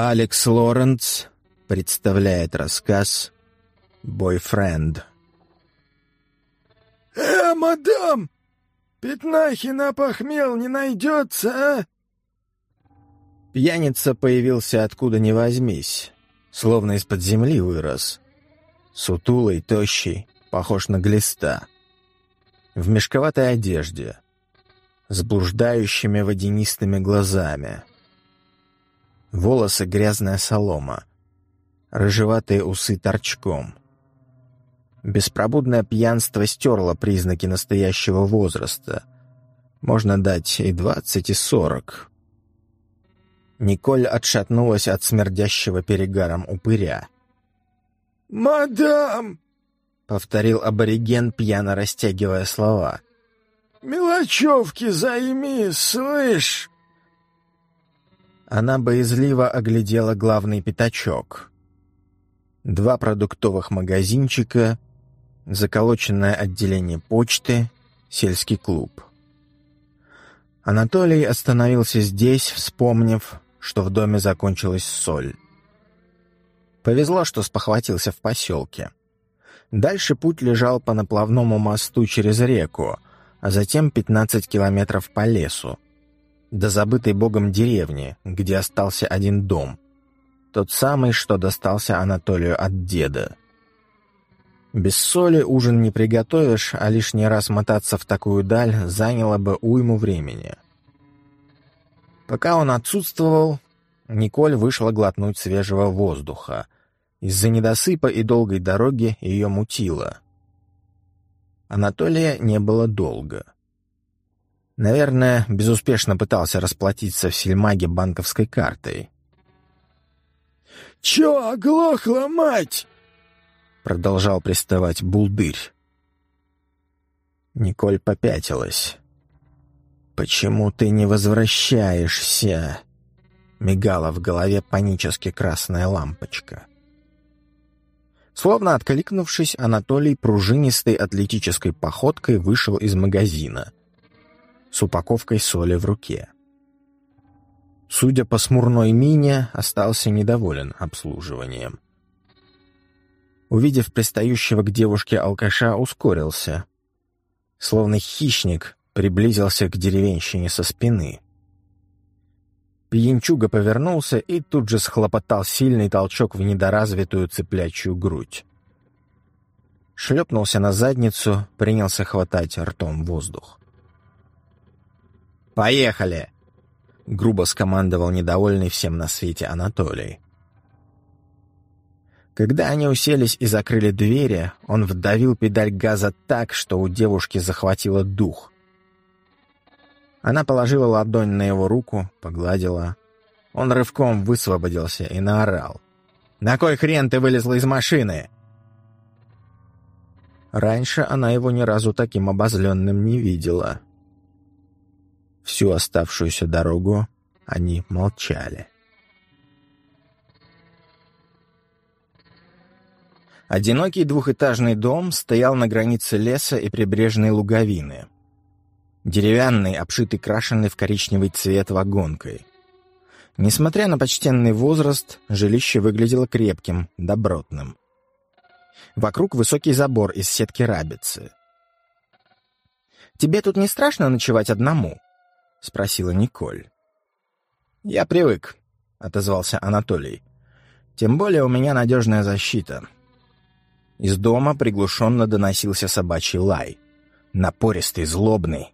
Алекс Лоренц представляет рассказ «Бойфренд». «Э, мадам! Пятнахи на похмел не найдется, а?» Пьяница появился откуда ни возьмись, словно из-под земли вырос. Сутулый, тощий, похож на глиста. В мешковатой одежде, с блуждающими водянистыми глазами. Волосы — грязная солома, рыжеватые усы торчком. Беспробудное пьянство стерло признаки настоящего возраста. Можно дать и двадцать, и сорок. Николь отшатнулась от смердящего перегаром упыря. «Мадам!» — повторил абориген, пьяно растягивая слова. «Мелочевки займи, слышь!» Она боязливо оглядела главный пятачок. Два продуктовых магазинчика, заколоченное отделение почты, сельский клуб. Анатолий остановился здесь, вспомнив, что в доме закончилась соль. Повезло, что спохватился в поселке. Дальше путь лежал по наплавному мосту через реку, а затем 15 километров по лесу, до забытой богом деревни, где остался один дом. Тот самый, что достался Анатолию от деда. Без соли ужин не приготовишь, а лишний раз мотаться в такую даль заняло бы уйму времени. Пока он отсутствовал, Николь вышла глотнуть свежего воздуха. Из-за недосыпа и долгой дороги ее мутило. Анатолия не было долго. Наверное, безуспешно пытался расплатиться в сельмаге банковской картой. «Чё, оглохла, мать?» Продолжал приставать булдырь. Николь попятилась. «Почему ты не возвращаешься?» Мигала в голове панически красная лампочка. Словно откликнувшись, Анатолий пружинистой атлетической походкой вышел из магазина с упаковкой соли в руке. Судя по смурной мине, остался недоволен обслуживанием. Увидев пристающего к девушке алкаша, ускорился. Словно хищник, приблизился к деревенщине со спины. Пьянчуга повернулся и тут же схлопотал сильный толчок в недоразвитую цыплячью грудь. Шлепнулся на задницу, принялся хватать ртом воздух. «Поехали!» — грубо скомандовал недовольный всем на свете Анатолий. Когда они уселись и закрыли двери, он вдавил педаль газа так, что у девушки захватило дух. Она положила ладонь на его руку, погладила. Он рывком высвободился и наорал. «На кой хрен ты вылезла из машины?» Раньше она его ни разу таким обозленным не видела. Всю оставшуюся дорогу они молчали. Одинокий двухэтажный дом стоял на границе леса и прибрежной луговины — деревянный, обшитый крашенный в коричневый цвет вагонкой. Несмотря на почтенный возраст, жилище выглядело крепким, добротным. Вокруг высокий забор из сетки рабицы. «Тебе тут не страшно ночевать одному?» — спросила Николь. «Я привык», — отозвался Анатолий. «Тем более у меня надежная защита». Из дома приглушенно доносился собачий лай. Напористый, злобный,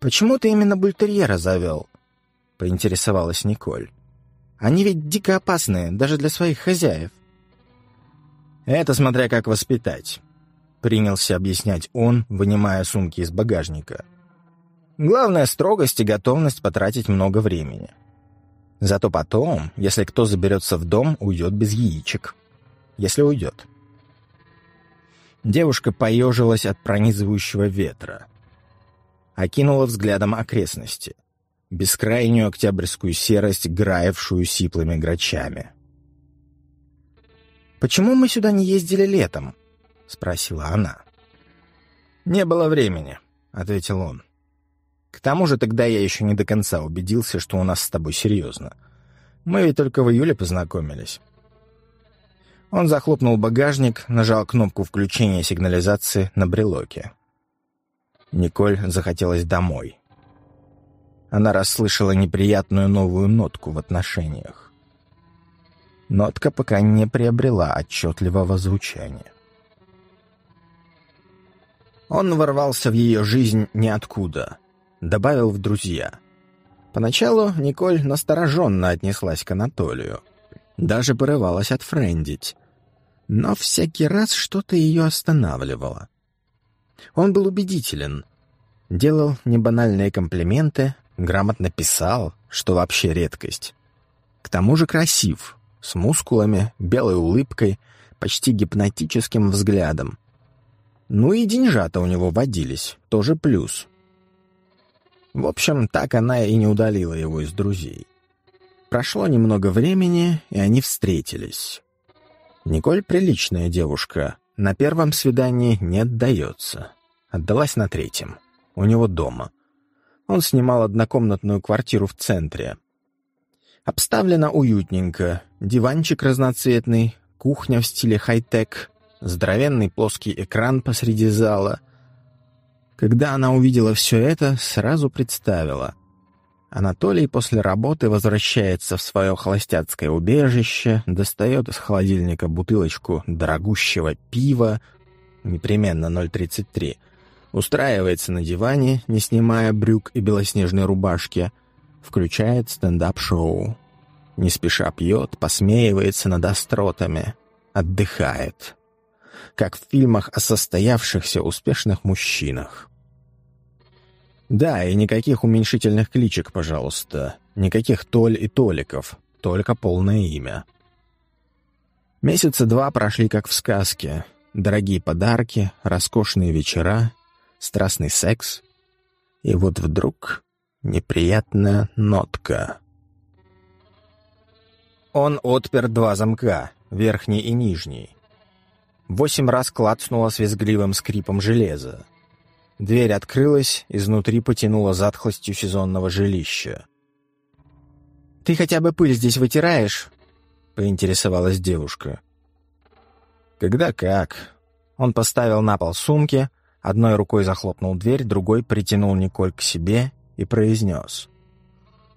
«Почему ты именно бультерьера завел?» — поинтересовалась Николь. «Они ведь дико опасные, даже для своих хозяев». «Это смотря как воспитать», — принялся объяснять он, вынимая сумки из багажника. «Главное — строгость и готовность потратить много времени. Зато потом, если кто заберется в дом, уйдет без яичек. Если уйдет». Девушка поежилась от пронизывающего ветра окинула взглядом окрестности. Бескрайнюю октябрьскую серость, граевшую сиплыми грачами. «Почему мы сюда не ездили летом?» — спросила она. «Не было времени», — ответил он. «К тому же тогда я еще не до конца убедился, что у нас с тобой серьезно. Мы ведь только в июле познакомились». Он захлопнул багажник, нажал кнопку включения сигнализации на брелоке. Николь захотелось домой. Она расслышала неприятную новую нотку в отношениях. Нотка пока не приобрела отчетливого звучания. Он ворвался в ее жизнь ниоткуда, добавил в друзья. Поначалу Николь настороженно отнеслась к Анатолию. Даже порывалась отфрендить. Но всякий раз что-то ее останавливало. Он был убедителен. Делал небанальные комплименты, грамотно писал, что вообще редкость. К тому же красив, с мускулами, белой улыбкой, почти гипнотическим взглядом. Ну и деньжата у него водились, тоже плюс. В общем, так она и не удалила его из друзей. Прошло немного времени, и они встретились. Николь приличная девушка, на первом свидании не отдается. Отдалась на третьем. У него дома. Он снимал однокомнатную квартиру в центре. Обставлено уютненько. Диванчик разноцветный, кухня в стиле хай-тек, здоровенный плоский экран посреди зала. Когда она увидела все это, сразу представила. Анатолий после работы возвращается в свое холостяцкое убежище, достает из холодильника бутылочку дорогущего пива, непременно 0,33, устраивается на диване, не снимая брюк и белоснежной рубашки, включает стендап-шоу. Не спеша пьет, посмеивается над остротами, отдыхает. Как в фильмах о состоявшихся успешных мужчинах. Да, и никаких уменьшительных кличек, пожалуйста. Никаких Толь и Толиков. Только полное имя. Месяца два прошли как в сказке. Дорогие подарки, роскошные вечера, страстный секс. И вот вдруг неприятная нотка. Он отпер два замка, верхний и нижний. Восемь раз клацнуло с визгливым скрипом железа. Дверь открылась, изнутри потянуло затхлостью сезонного жилища. «Ты хотя бы пыль здесь вытираешь?» — поинтересовалась девушка. «Когда как?» Он поставил на пол сумки, одной рукой захлопнул дверь, другой притянул Николь к себе и произнес.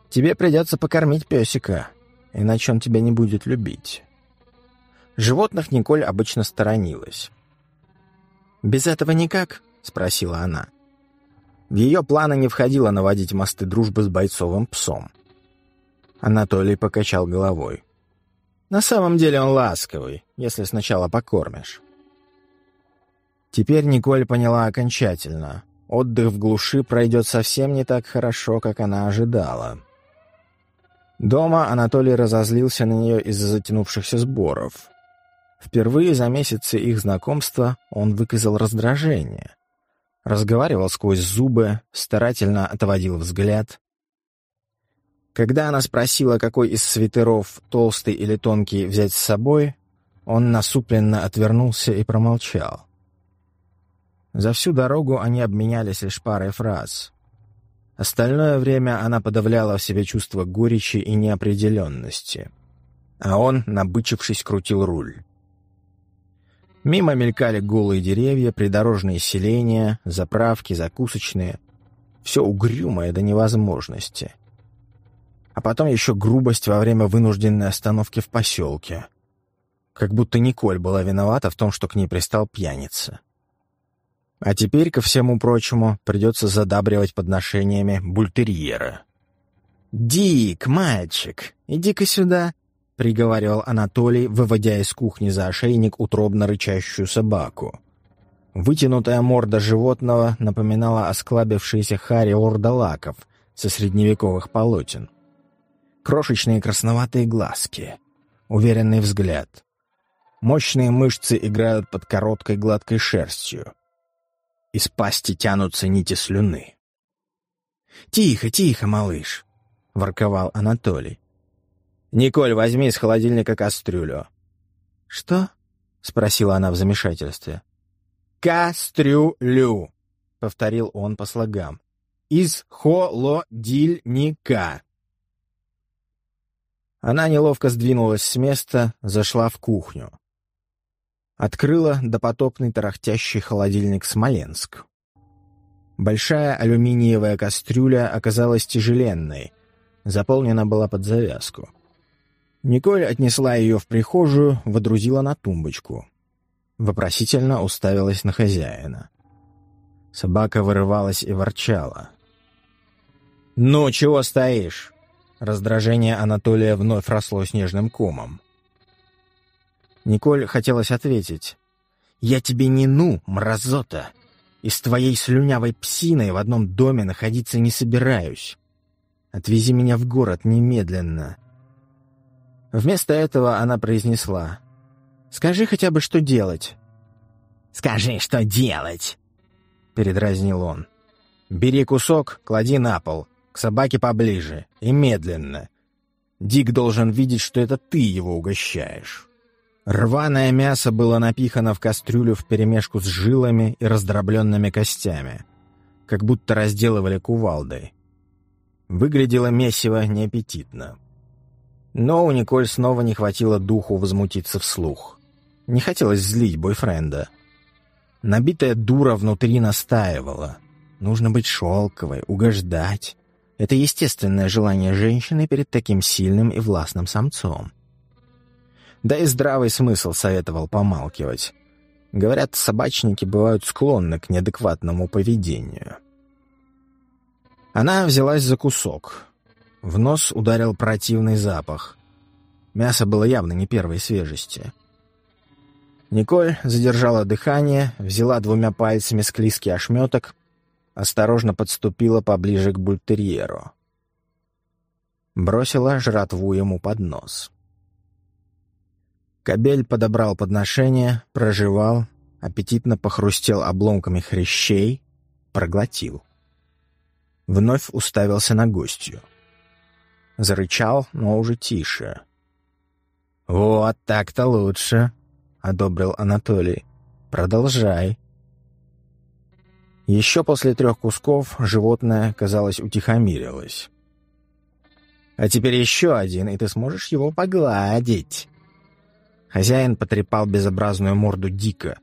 «Тебе придется покормить песика, иначе он тебя не будет любить». Животных Николь обычно сторонилась. «Без этого никак?» — спросила она. В ее планы не входило наводить мосты дружбы с бойцовым псом. Анатолий покачал головой. «На самом деле он ласковый, если сначала покормишь». Теперь Николь поняла окончательно. Отдых в глуши пройдет совсем не так хорошо, как она ожидала. Дома Анатолий разозлился на нее из-за затянувшихся сборов. Впервые за месяцы их знакомства он выказал раздражение — разговаривал сквозь зубы, старательно отводил взгляд. Когда она спросила, какой из свитеров, толстый или тонкий, взять с собой, он насупленно отвернулся и промолчал. За всю дорогу они обменялись лишь парой фраз. Остальное время она подавляла в себе чувство горечи и неопределенности. А он, набычившись, крутил руль. Мимо мелькали голые деревья, придорожные селения, заправки, закусочные. Все угрюмое до невозможности. А потом еще грубость во время вынужденной остановки в поселке. Как будто Николь была виновата в том, что к ней пристал пьяница. А теперь, ко всему прочему, придется задабривать подношениями бультерьера. «Дик, мальчик, иди-ка сюда!» — приговаривал Анатолий, выводя из кухни за ошейник утробно рычащую собаку. Вытянутая морда животного напоминала осклабившиеся хари ордалаков со средневековых полотен. Крошечные красноватые глазки, уверенный взгляд. Мощные мышцы играют под короткой гладкой шерстью. Из пасти тянутся нити слюны. «Тихо, тихо, малыш!» — ворковал Анатолий. «Николь, возьми из холодильника кастрюлю». «Что?» — спросила она в замешательстве. «Кастрюлю», — повторил он по слогам. «Из холодильника». Она неловко сдвинулась с места, зашла в кухню. Открыла допотопный тарахтящий холодильник «Смоленск». Большая алюминиевая кастрюля оказалась тяжеленной, заполнена была под завязку. Николь отнесла ее в прихожую, водрузила на тумбочку. Вопросительно уставилась на хозяина. Собака вырывалась и ворчала. «Ну, чего стоишь?» Раздражение Анатолия вновь росло снежным комом. Николь хотелось ответить. «Я тебе не ну, мразота, и с твоей слюнявой псиной в одном доме находиться не собираюсь. Отвези меня в город немедленно». Вместо этого она произнесла. «Скажи хотя бы, что делать». «Скажи, что делать!» — передразнил он. «Бери кусок, клади на пол, к собаке поближе и медленно. Дик должен видеть, что это ты его угощаешь». Рваное мясо было напихано в кастрюлю вперемешку с жилами и раздробленными костями, как будто разделывали кувалдой. Выглядело месиво неаппетитно. Но у Николь снова не хватило духу возмутиться вслух. Не хотелось злить бойфренда. Набитая дура внутри настаивала. Нужно быть шелковой, угождать. Это естественное желание женщины перед таким сильным и властным самцом. Да и здравый смысл советовал помалкивать. Говорят, собачники бывают склонны к неадекватному поведению. Она взялась за кусок. В нос ударил противный запах. Мясо было явно не первой свежести. Николь задержала дыхание, взяла двумя пальцами склизкий ошметок, осторожно подступила поближе к бультерьеру. Бросила жратву ему под нос. Кобель подобрал подношение, прожевал, аппетитно похрустел обломками хрящей, проглотил. Вновь уставился на гостью. Зарычал, но уже тише. «Вот так-то лучше», — одобрил Анатолий. «Продолжай». Еще после трех кусков животное, казалось, утихомирилось. «А теперь еще один, и ты сможешь его погладить». Хозяин потрепал безобразную морду дико.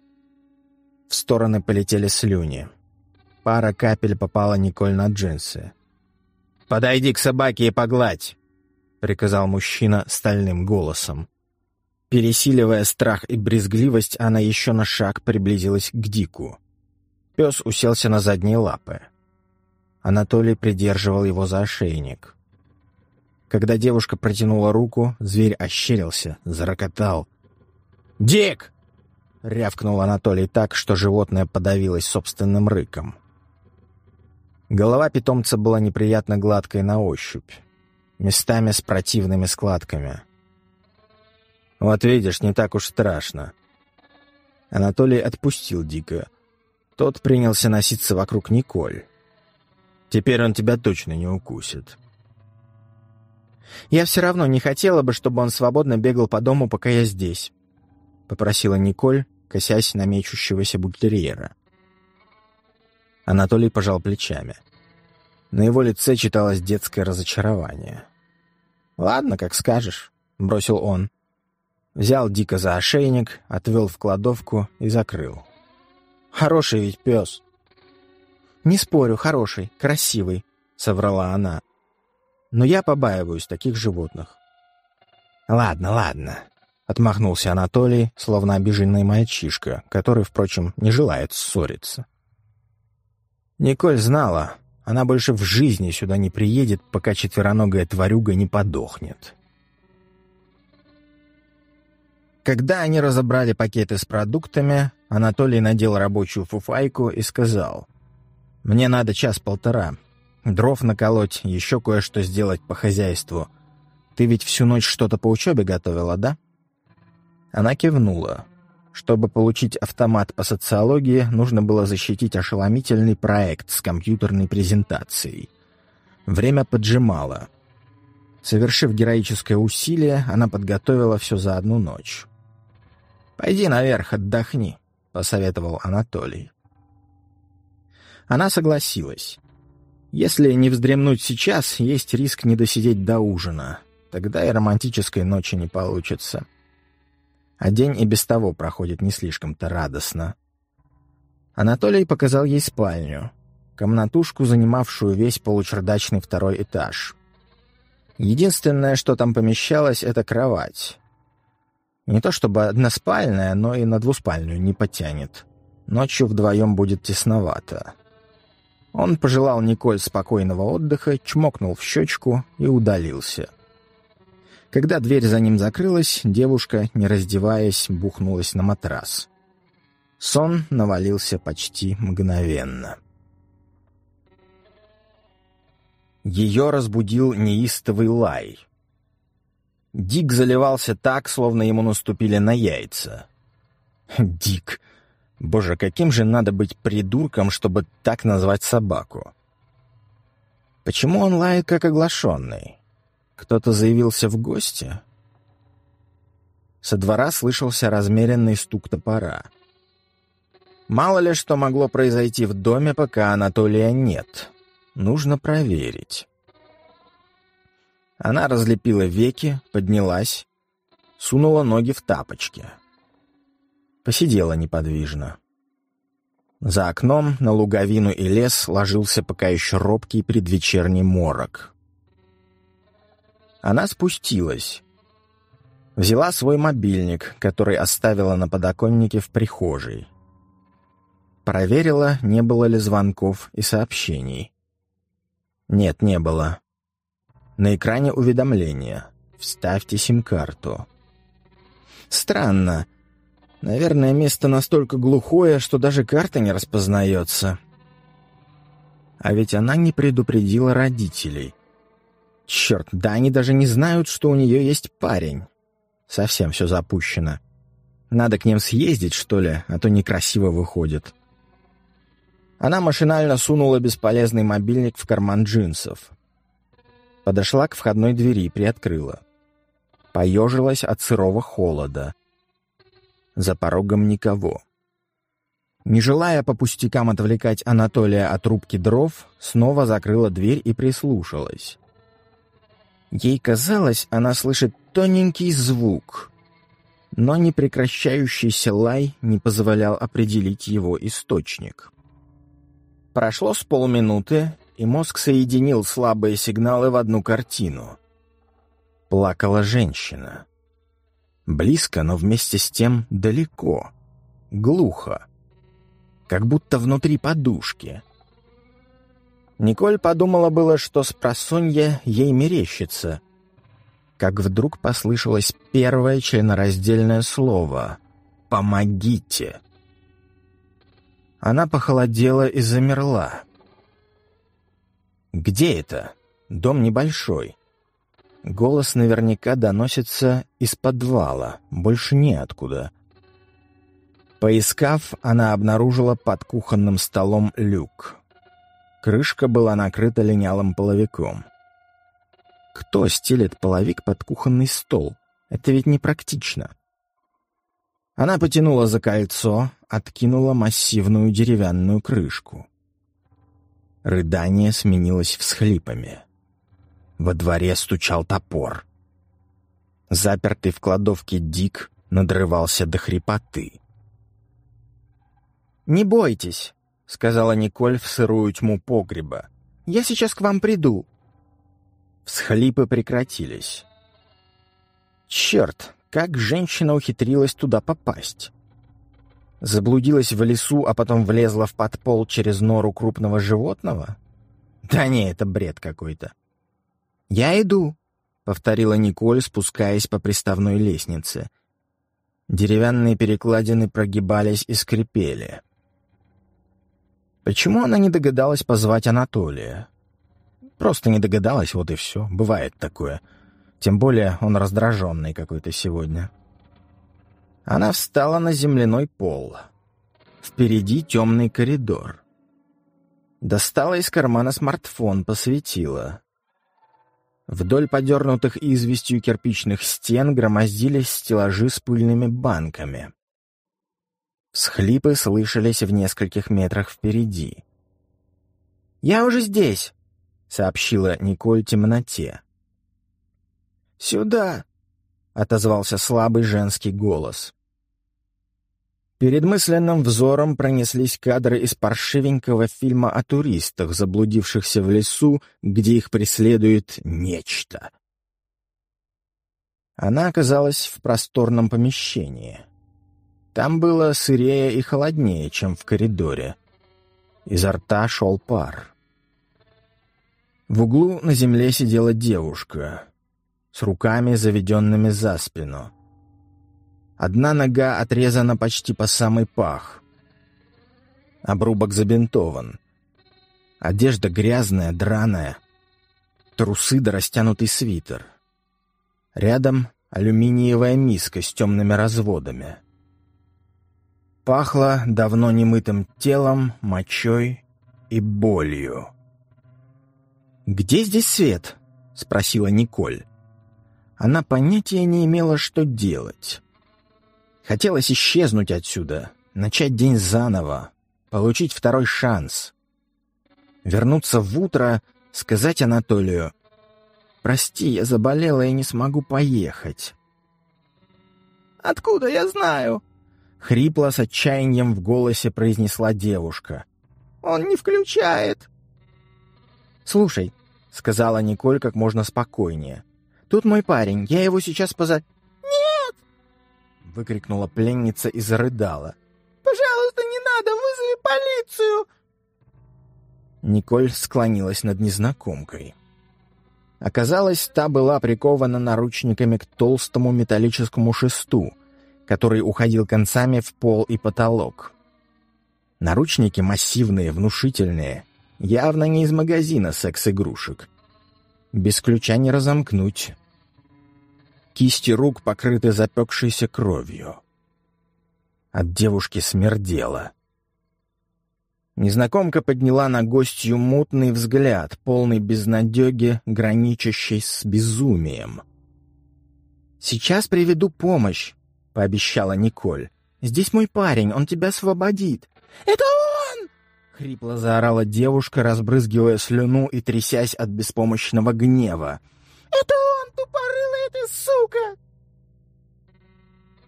В стороны полетели слюни. Пара капель попала Николь на джинсы. «Подойди к собаке и погладь!» — приказал мужчина стальным голосом. Пересиливая страх и брезгливость, она еще на шаг приблизилась к Дику. Пес уселся на задние лапы. Анатолий придерживал его за ошейник. Когда девушка протянула руку, зверь ощерился, зарокотал. «Дик!» — рявкнул Анатолий так, что животное подавилось собственным рыком. Голова питомца была неприятно гладкой на ощупь, местами с противными складками. «Вот видишь, не так уж страшно». Анатолий отпустил Дика. Тот принялся носиться вокруг Николь. «Теперь он тебя точно не укусит». «Я все равно не хотела бы, чтобы он свободно бегал по дому, пока я здесь», — попросила Николь, косясь на мечущегося бультерьера. Анатолий пожал плечами. На его лице читалось детское разочарование. «Ладно, как скажешь», — бросил он. Взял Дика за ошейник, отвел в кладовку и закрыл. «Хороший ведь пес». «Не спорю, хороший, красивый», — соврала она. «Но я побаиваюсь таких животных». «Ладно, ладно», — отмахнулся Анатолий, словно обиженный мальчишка, который, впрочем, не желает ссориться. Николь знала, она больше в жизни сюда не приедет, пока четвероногая тварюга не подохнет. Когда они разобрали пакеты с продуктами, Анатолий надел рабочую фуфайку и сказал, «Мне надо час-полтора. Дров наколоть, еще кое-что сделать по хозяйству. Ты ведь всю ночь что-то по учебе готовила, да?» Она кивнула. Чтобы получить автомат по социологии, нужно было защитить ошеломительный проект с компьютерной презентацией. Время поджимало. Совершив героическое усилие, она подготовила все за одну ночь. «Пойди наверх, отдохни», — посоветовал Анатолий. Она согласилась. Если не вздремнуть сейчас, есть риск не досидеть до ужина. тогда и романтической ночи не получится. А день и без того проходит не слишком-то радостно. Анатолий показал ей спальню, комнатушку, занимавшую весь получердачный второй этаж. Единственное, что там помещалось, — это кровать. Не то чтобы односпальная, но и на двуспальную не потянет. Ночью вдвоем будет тесновато. Он пожелал Николь спокойного отдыха, чмокнул в щечку и удалился. Когда дверь за ним закрылась, девушка, не раздеваясь, бухнулась на матрас. Сон навалился почти мгновенно. Ее разбудил неистовый лай. Дик заливался так, словно ему наступили на яйца. Дик. Боже, каким же надо быть придурком, чтобы так назвать собаку? Почему он лает, как оглашенный? Кто-то заявился в гости? Со двора слышался размеренный стук топора. Мало ли что могло произойти в доме, пока Анатолия нет. Нужно проверить. Она разлепила веки, поднялась, сунула ноги в тапочки. Посидела неподвижно. За окном на луговину и лес ложился пока еще робкий предвечерний морок. Она спустилась. Взяла свой мобильник, который оставила на подоконнике в прихожей. Проверила, не было ли звонков и сообщений. Нет, не было. На экране уведомление. Вставьте сим-карту. Странно. Наверное, место настолько глухое, что даже карта не распознается. А ведь она не предупредила родителей. Черт, да они даже не знают, что у нее есть парень. Совсем все запущено. Надо к ним съездить, что ли, а то некрасиво выходит. Она машинально сунула бесполезный мобильник в карман джинсов. Подошла к входной двери, приоткрыла. Поежилась от сырого холода. За порогом никого. Не желая по пустякам отвлекать Анатолия от рубки дров, снова закрыла дверь и прислушалась. Ей казалось, она слышит тоненький звук, но непрекращающийся лай не позволял определить его источник. Прошло с полминуты, и мозг соединил слабые сигналы в одну картину. Плакала женщина. Близко, но вместе с тем далеко. Глухо. Как будто внутри подушки. Николь подумала было, что с просонья ей мерещится. Как вдруг послышалось первое членораздельное слово «Помогите». Она похолодела и замерла. «Где это? Дом небольшой. Голос наверняка доносится из подвала, больше неоткуда». Поискав, она обнаружила под кухонным столом люк. Крышка была накрыта линялым половиком. Кто стелит половик под кухонный стол? Это ведь непрактично. Она потянула за кольцо, откинула массивную деревянную крышку. Рыдание сменилось всхлипами. Во дворе стучал топор. Запертый в кладовке Дик надрывался до хрипоты. «Не бойтесь», — сказала Николь в сырую тьму погреба. «Я сейчас к вам приду». Всхлипы прекратились. «Черт, как женщина ухитрилась туда попасть?» Заблудилась в лесу, а потом влезла в подпол через нору крупного животного? Да не, это бред какой-то. «Я иду», — повторила Николь, спускаясь по приставной лестнице. Деревянные перекладины прогибались и скрипели. Почему она не догадалась позвать Анатолия? Просто не догадалась, вот и все. Бывает такое. Тем более он раздраженный какой-то сегодня. Она встала на земляной пол. Впереди темный коридор. Достала из кармана смартфон, посветила. Вдоль подернутых известью кирпичных стен громоздились стеллажи с пыльными банками. Схлипы слышались в нескольких метрах впереди. «Я уже здесь», — сообщила Николь темноте. «Сюда!» — отозвался слабый женский голос. Перед мысленным взором пронеслись кадры из паршивенького фильма о туристах, заблудившихся в лесу, где их преследует нечто. Она оказалась в просторном помещении. Там было сырее и холоднее, чем в коридоре. Изо рта шел пар. В углу на земле сидела девушка с руками, заведенными за спину. Одна нога отрезана почти по самый пах. Обрубок забинтован. Одежда грязная, драная. Трусы да растянутый свитер. Рядом алюминиевая миска с темными разводами. Пахло давно немытым телом, мочой и болью. «Где здесь свет?» — спросила Николь. Она понятия не имела, что делать. Хотелось исчезнуть отсюда, начать день заново, получить второй шанс. Вернуться в утро, сказать Анатолию «Прости, я заболела и не смогу поехать». «Откуда я знаю?» — хрипло с отчаянием в голосе произнесла девушка. «Он не включает». «Слушай», — сказала Николь как можно спокойнее, — «тут мой парень, я его сейчас поза...» — выкрикнула пленница и зарыдала. «Пожалуйста, не надо, вызови полицию!» Николь склонилась над незнакомкой. Оказалось, та была прикована наручниками к толстому металлическому шесту, который уходил концами в пол и потолок. Наручники массивные, внушительные, явно не из магазина секс-игрушек. Без ключа не разомкнуть, Кисти рук покрыты запекшейся кровью. От девушки смердело. Незнакомка подняла на гостью мутный взгляд, полный безнадеги, граничащий с безумием. «Сейчас приведу помощь», — пообещала Николь. «Здесь мой парень, он тебя освободит». «Это он!» — хрипло заорала девушка, разбрызгивая слюну и трясясь от беспомощного гнева. «Это он, тупорылая ты сука!»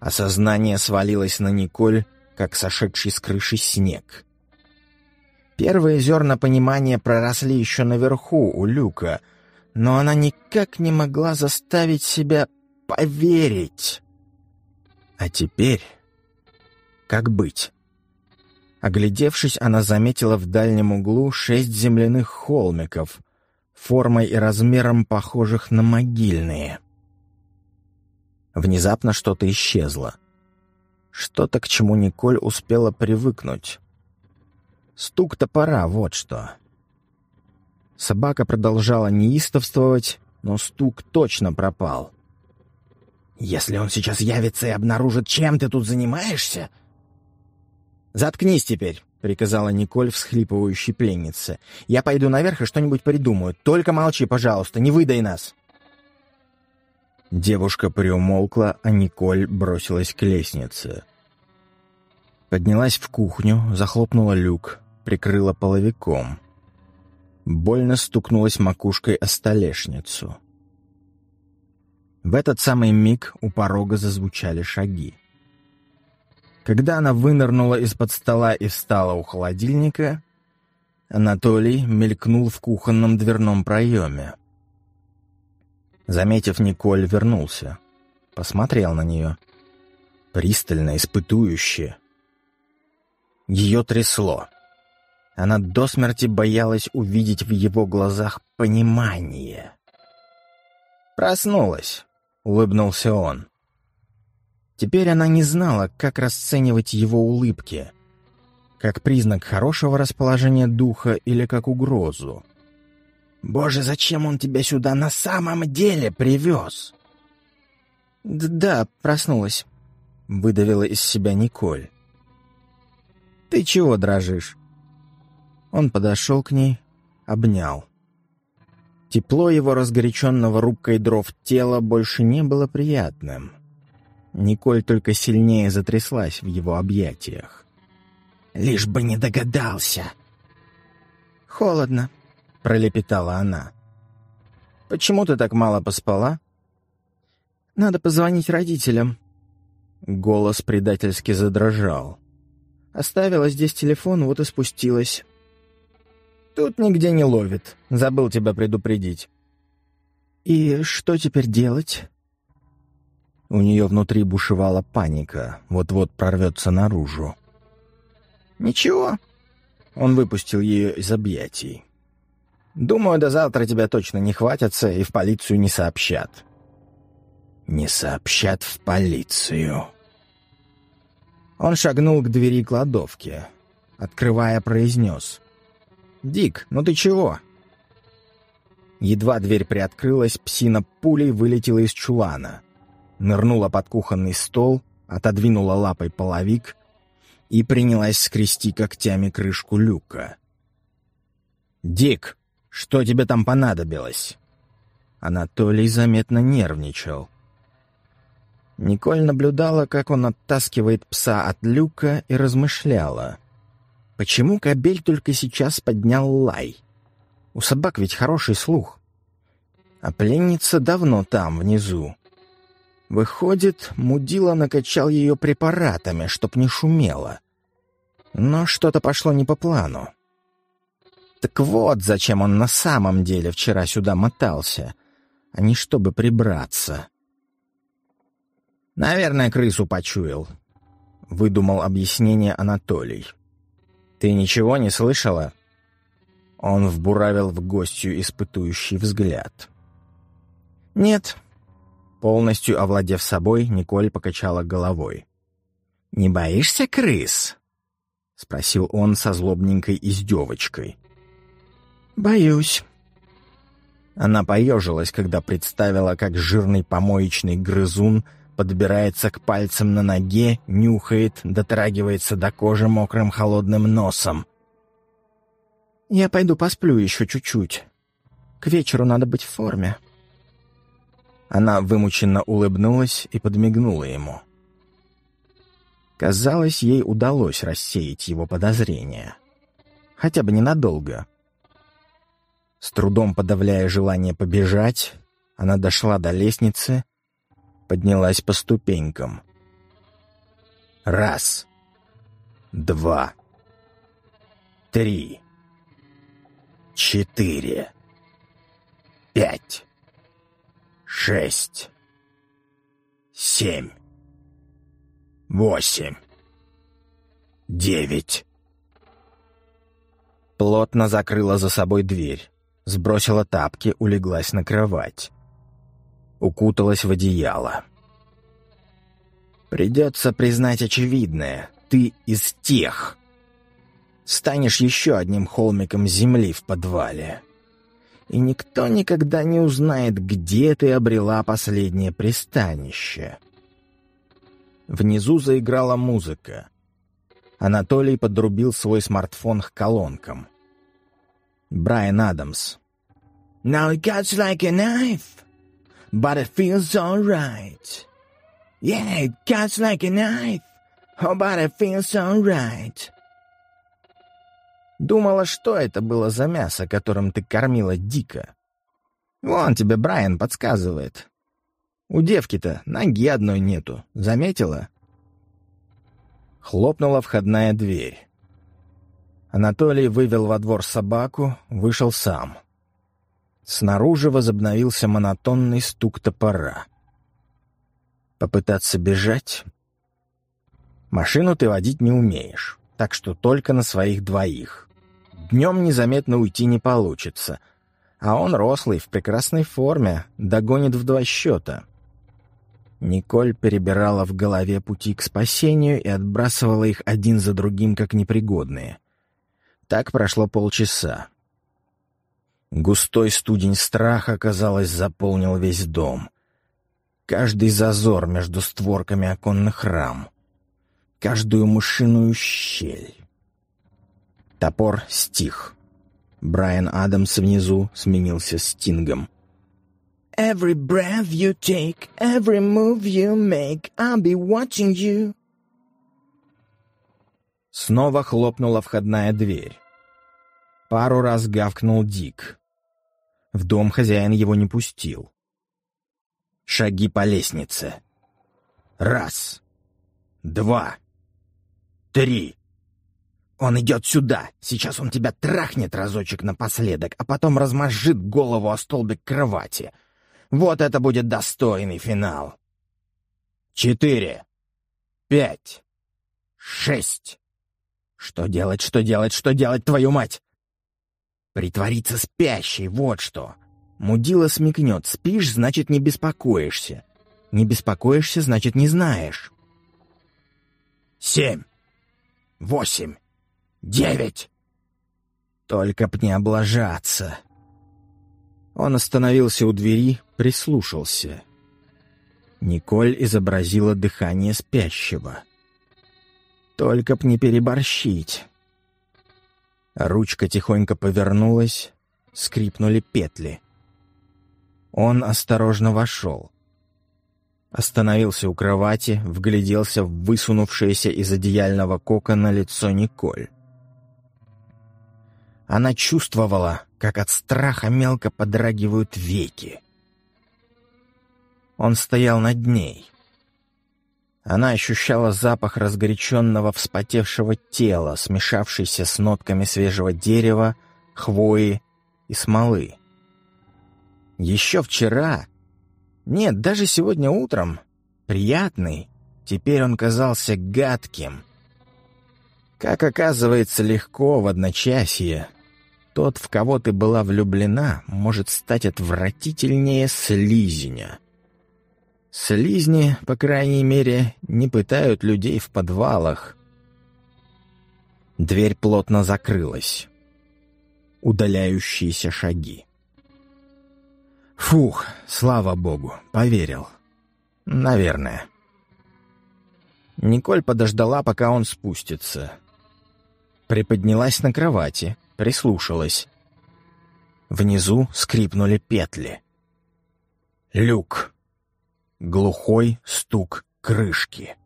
Осознание свалилось на Николь, как сошедший с крыши снег. Первые зерна понимания проросли еще наверху, у люка, но она никак не могла заставить себя поверить. А теперь... Как быть? Оглядевшись, она заметила в дальнем углу шесть земляных холмиков — формой и размером похожих на могильные. Внезапно что-то исчезло. Что-то, к чему Николь успела привыкнуть. Стук топора, вот что. Собака продолжала неистовствовать, но стук точно пропал. «Если он сейчас явится и обнаружит, чем ты тут занимаешься...» «Заткнись теперь!» — приказала Николь всхлипывающей пленнице. «Я пойду наверх и что-нибудь придумаю. Только молчи, пожалуйста, не выдай нас!» Девушка приумолкла, а Николь бросилась к лестнице. Поднялась в кухню, захлопнула люк, прикрыла половиком. Больно стукнулась макушкой о столешницу. В этот самый миг у порога зазвучали шаги. Когда она вынырнула из-под стола и встала у холодильника, Анатолий мелькнул в кухонном дверном проеме. Заметив Николь, вернулся. Посмотрел на нее. Пристально, испытующе. Ее трясло. Она до смерти боялась увидеть в его глазах понимание. «Проснулась», — улыбнулся он. Теперь она не знала, как расценивать его улыбки. Как признак хорошего расположения духа или как угрозу. «Боже, зачем он тебя сюда на самом деле привез?» «Да, проснулась», — выдавила из себя Николь. «Ты чего дрожишь?» Он подошел к ней, обнял. Тепло его разгоряченного рубкой дров тела больше не было приятным. Николь только сильнее затряслась в его объятиях. «Лишь бы не догадался!» «Холодно», — пролепетала она. «Почему ты так мало поспала?» Надо позвонить родителям». Голос предательски задрожал. «Оставила здесь телефон, вот и спустилась». «Тут нигде не ловит. Забыл тебя предупредить». «И что теперь делать?» У нее внутри бушевала паника, вот-вот прорвется наружу. «Ничего». Он выпустил ее из объятий. «Думаю, до завтра тебя точно не хватятся и в полицию не сообщат». «Не сообщат в полицию». Он шагнул к двери кладовки. Открывая, произнес. «Дик, ну ты чего?» Едва дверь приоткрылась, псина пулей вылетела из чулана. Нырнула под кухонный стол, отодвинула лапой половик и принялась скрести когтями крышку люка. «Дик, что тебе там понадобилось?» Анатолий заметно нервничал. Николь наблюдала, как он оттаскивает пса от люка и размышляла. Почему кобель только сейчас поднял лай? У собак ведь хороший слух. А пленница давно там, внизу. Выходит, мудила накачал ее препаратами, чтоб не шумело. Но что-то пошло не по плану. Так вот, зачем он на самом деле вчера сюда мотался, а не чтобы прибраться. «Наверное, крысу почуял», — выдумал объяснение Анатолий. «Ты ничего не слышала?» Он вбуравил в гостью испытующий взгляд. «Нет». Полностью овладев собой, Николь покачала головой. «Не боишься крыс?» — спросил он со злобненькой издевочкой. «Боюсь». Она поежилась, когда представила, как жирный помоечный грызун подбирается к пальцам на ноге, нюхает, дотрагивается до кожи мокрым холодным носом. «Я пойду посплю еще чуть-чуть. К вечеру надо быть в форме». Она вымученно улыбнулась и подмигнула ему. Казалось, ей удалось рассеять его подозрения. Хотя бы ненадолго. С трудом подавляя желание побежать, она дошла до лестницы, поднялась по ступенькам. Раз, два, три, четыре, пять, шесть, семь, восемь, девять. Плотно закрыла за собой дверь сбросила тапки, улеглась на кровать. Укуталась в одеяло. «Придется признать очевидное. Ты из тех. Станешь еще одним холмиком земли в подвале. И никто никогда не узнает, где ты обрела последнее пристанище». Внизу заиграла музыка. Анатолий подрубил свой смартфон к колонкам. Брайан Адамс. Now it cuts like a knife, but it feels alright. Yeah, it cuts like a knife, oh, but it feels alright. Думала, что это было за мясо, которым ты кормила дико. Вон тебе Брайан подсказывает. У девки-то ноги одной нету, заметила? Хлопнула входная дверь. Анатолий вывел во двор собаку, вышел сам. Снаружи возобновился монотонный стук топора. Попытаться бежать? Машину ты водить не умеешь, так что только на своих двоих. Днем незаметно уйти не получится, а он рослый, в прекрасной форме, догонит в два счета. Николь перебирала в голове пути к спасению и отбрасывала их один за другим как непригодные. Так прошло полчаса. Густой студень страха, казалось, заполнил весь дом. Каждый зазор между створками оконных рам. Каждую мышиную щель. Топор стих. Брайан Адамс внизу сменился Стингом. «Every breath you take, every move you make, I'll be watching you». Снова хлопнула входная дверь. Пару раз гавкнул Дик. В дом хозяин его не пустил. Шаги по лестнице. Раз. Два. Три. Он идет сюда. Сейчас он тебя трахнет разочек напоследок, а потом размозжит голову о столбик кровати. Вот это будет достойный финал. Четыре. Пять. Шесть. Что делать, что делать, что делать, твою мать? Притвориться спящей, вот что. Мудила смекнет. Спишь, значит, не беспокоишься. Не беспокоишься, значит, не знаешь. Семь. Восемь. Девять. Только б не облажаться. Он остановился у двери, прислушался. Николь изобразила дыхание спящего. Только б не переборщить. Ручка тихонько повернулась, скрипнули петли. Он осторожно вошел. Остановился у кровати, вгляделся в высунувшееся из одеяльного кокона лицо Николь. Она чувствовала, как от страха мелко подрагивают веки. Он стоял над ней. Она ощущала запах разгоряченного вспотевшего тела, смешавшийся с нотками свежего дерева, хвои и смолы. Еще вчера, нет, даже сегодня утром, приятный, теперь он казался гадким. Как оказывается легко в одночасье, тот, в кого ты была влюблена, может стать отвратительнее слизня. Слизни, по крайней мере, не пытают людей в подвалах. Дверь плотно закрылась. Удаляющиеся шаги. Фух, слава богу, поверил. Наверное. Николь подождала, пока он спустится. Приподнялась на кровати, прислушалась. Внизу скрипнули петли. Люк глухой стук крышки.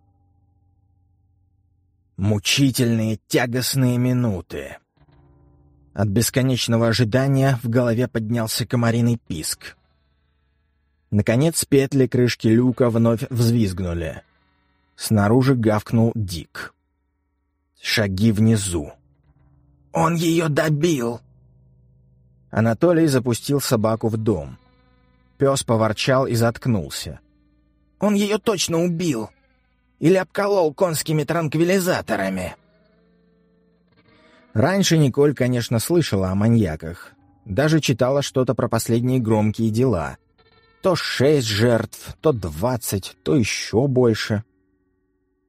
Мучительные тягостные минуты. От бесконечного ожидания в голове поднялся комариный писк. Наконец петли крышки люка вновь взвизгнули. Снаружи гавкнул Дик. Шаги внизу. «Он ее добил!» Анатолий запустил собаку в дом. Пес поворчал и заткнулся. Он ее точно убил. Или обколол конскими транквилизаторами. Раньше Николь, конечно, слышала о маньяках. Даже читала что-то про последние громкие дела. То шесть жертв, то двадцать, то еще больше.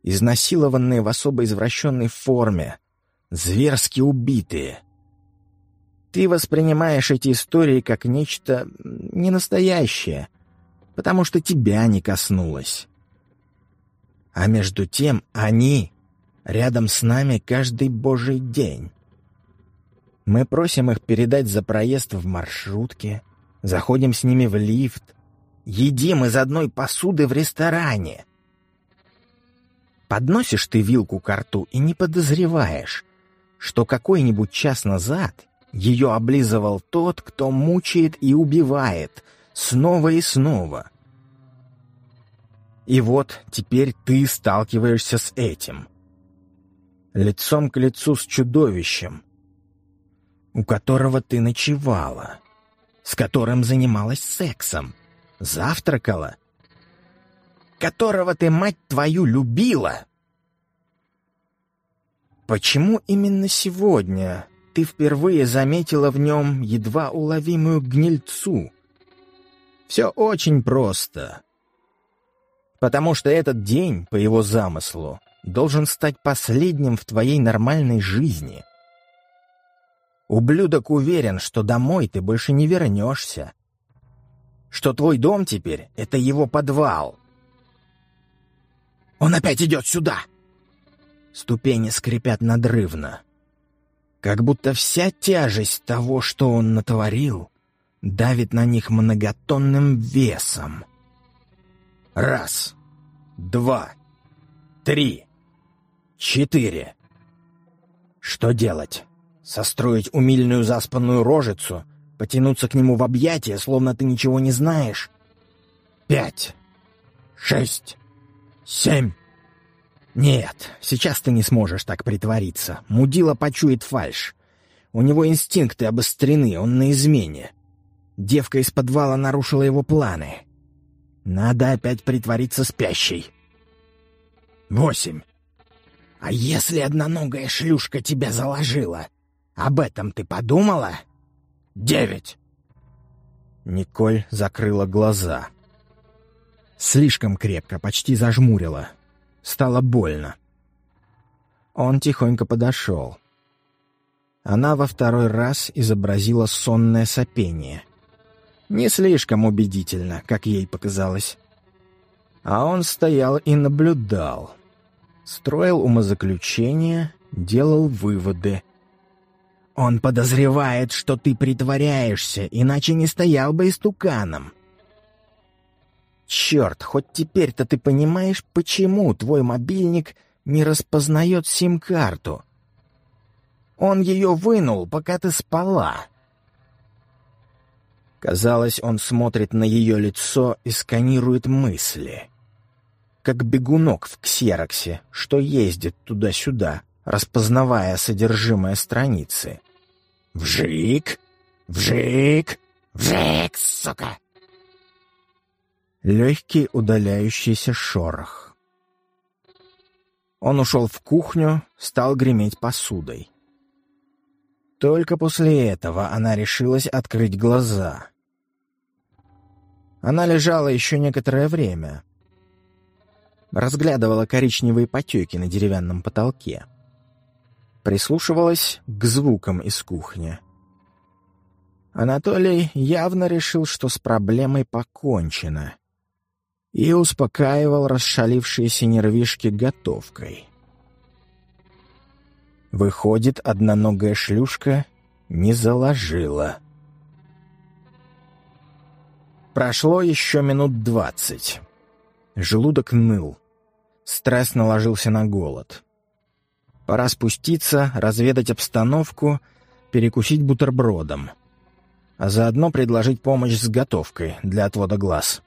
Изнасилованные в особо извращенной форме. Зверски убитые. Ты воспринимаешь эти истории как нечто ненастоящее — потому что тебя не коснулось. А между тем они рядом с нами каждый божий день. Мы просим их передать за проезд в маршрутке, заходим с ними в лифт, едим из одной посуды в ресторане. Подносишь ты вилку к рту и не подозреваешь, что какой-нибудь час назад ее облизывал тот, кто мучает и убивает — снова и снова. И вот теперь ты сталкиваешься с этим. Лицом к лицу с чудовищем, у которого ты ночевала, с которым занималась сексом, завтракала, которого ты, мать твою, любила. Почему именно сегодня ты впервые заметила в нем едва уловимую гнильцу — все очень просто. Потому что этот день, по его замыслу, должен стать последним в твоей нормальной жизни. Ублюдок уверен, что домой ты больше не вернешься. Что твой дом теперь — это его подвал. «Он опять идет сюда!» Ступени скрипят надрывно. Как будто вся тяжесть того, что он натворил, давит на них многотонным весом. Раз, два, три, четыре. Что делать? Состроить умильную заспанную рожицу? Потянуться к нему в объятия, словно ты ничего не знаешь? пять, шесть, семь. Нет, сейчас ты не сможешь так притвориться. Мудила почует фальшь. У него инстинкты обострены, он на измене. Девка из подвала нарушила его планы. Надо опять притвориться спящей. Восемь. А если одноногая шлюшка тебя заложила? Об этом ты подумала? Девять. Николь закрыла глаза. Слишком крепко, почти зажмурила. Стало больно. Он тихонько подошел. Она во второй раз изобразила сонное сопение. Не слишком убедительно, как ей показалось. А он стоял и наблюдал. Строил умозаключения, делал выводы. Он подозревает, что ты притворяешься, иначе не стоял бы истуканом. Черт, хоть теперь-то ты понимаешь, почему твой мобильник не распознает сим-карту. Он ее вынул, пока ты спала. Казалось, он смотрит на ее лицо и сканирует мысли. Как бегунок в ксероксе, что ездит туда-сюда, распознавая содержимое страницы. «Вжик! Вжик! Вжик, сука!» Легкий удаляющийся шорох. Он ушел в кухню, стал греметь посудой. Только после этого она решилась открыть глаза. Она лежала еще некоторое время. Разглядывала коричневые потеки на деревянном потолке прислушивалась к звукам из кухни. Анатолий явно решил, что с проблемой покончено, и успокаивал расшалившиеся нервишки готовкой. Выходит, одноногая шлюшка не заложила. Прошло еще минут двадцать. Желудок ныл. Стресс наложился на голод. Пора спуститься, разведать обстановку, перекусить бутербродом. А заодно предложить помощь с готовкой для отвода глаз.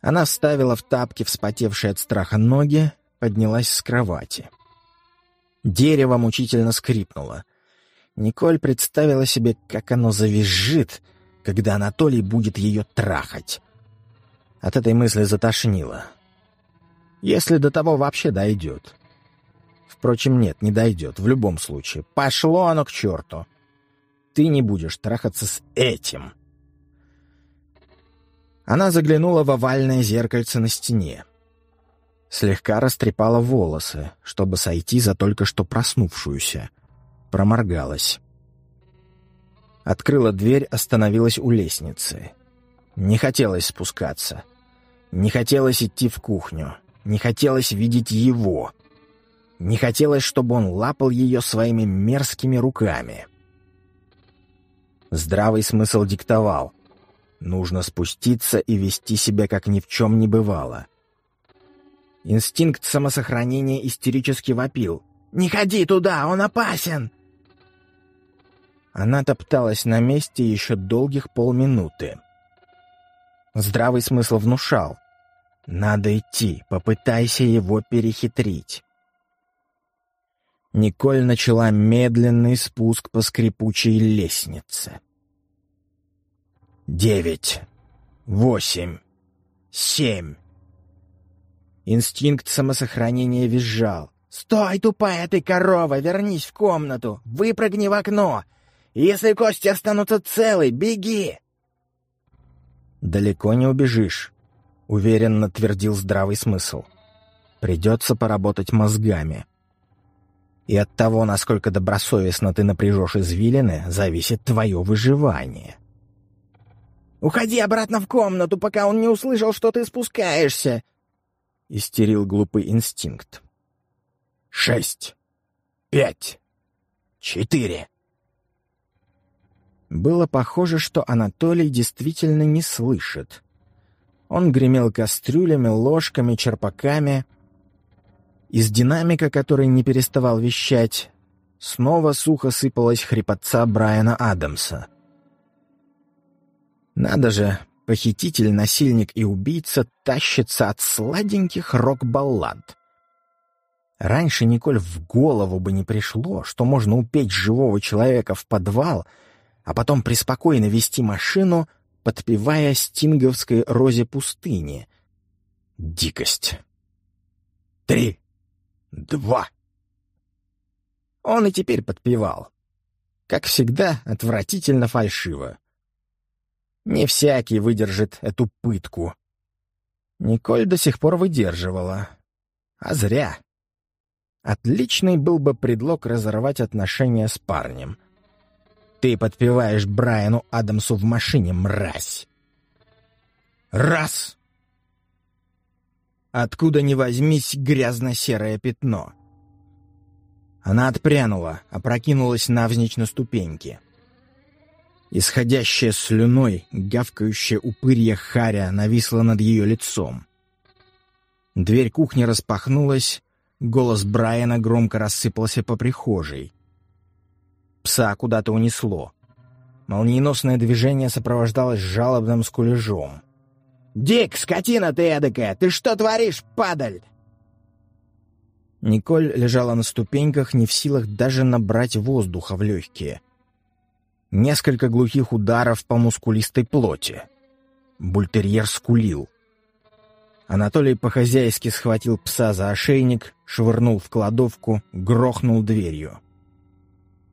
Она вставила в тапки вспотевшие от страха ноги, поднялась с кровати. Дерево мучительно скрипнуло. Николь представила себе, как оно завизжит, когда Анатолий будет ее трахать. От этой мысли затошнило. Если до того вообще дойдет. Впрочем, нет, не дойдет, в любом случае. Пошло оно к черту. Ты не будешь трахаться с этим. Она заглянула в овальное зеркальце на стене. Слегка растрепала волосы, чтобы сойти за только что проснувшуюся. Проморгалась. Открыла дверь, остановилась у лестницы. Не хотелось спускаться. Не хотелось идти в кухню. Не хотелось видеть его — не хотелось, чтобы он лапал ее своими мерзкими руками. Здравый смысл диктовал. Нужно спуститься и вести себя, как ни в чем не бывало. Инстинкт самосохранения истерически вопил. «Не ходи туда, он опасен!» Она топталась на месте еще долгих полминуты. Здравый смысл внушал. «Надо идти, попытайся его перехитрить». Николь начала медленный спуск по скрипучей лестнице. Девять. Восемь. Семь. Инстинкт самосохранения визжал. «Стой, тупая ты корова! Вернись в комнату! Выпрыгни в окно! Если кости останутся целы, беги!» «Далеко не убежишь», — уверенно твердил здравый смысл. «Придется поработать мозгами». И от того, насколько добросовестно ты напряжешь извилины, зависит твое выживание. «Уходи обратно в комнату, пока он не услышал, что ты спускаешься!» — истерил глупый инстинкт. «Шесть! Пять! Четыре!» Было похоже, что Анатолий действительно не слышит. Он гремел кастрюлями, ложками, черпаками, из динамика, который не переставал вещать, снова сухо сыпалась хрипотца Брайана Адамса. Надо же, Похититель, насильник и убийца тащится от сладеньких рок-баллад. Раньше Николь в голову бы не пришло, что можно упечь живого человека в подвал, а потом преспокойно вести машину, подпевая стинговской розе пустыни. Дикость. Три. Два. Он и теперь подпевал. Как всегда, отвратительно фальшиво. Не всякий выдержит эту пытку. Николь до сих пор выдерживала. А зря. Отличный был бы предлог разорвать отношения с парнем. Ты подпеваешь Брайану Адамсу в машине, мразь. Раз! Откуда ни возьмись грязно-серое пятно. Она отпрянула, опрокинулась навзничь на ступеньки. Исходящая слюной, гавкающая упырья харя нависла над ее лицом. Дверь кухни распахнулась, голос Брайана громко рассыпался по прихожей. Пса куда-то унесло. Молниеносное движение сопровождалось жалобным скулежом. «Дик, скотина ты эдакая! Ты что творишь, падаль?» Николь лежала на ступеньках, не в силах даже набрать воздуха в легкие — Несколько глухих ударов по мускулистой плоти. Бультерьер скулил. Анатолий по-хозяйски схватил пса за ошейник, швырнул в кладовку, грохнул дверью.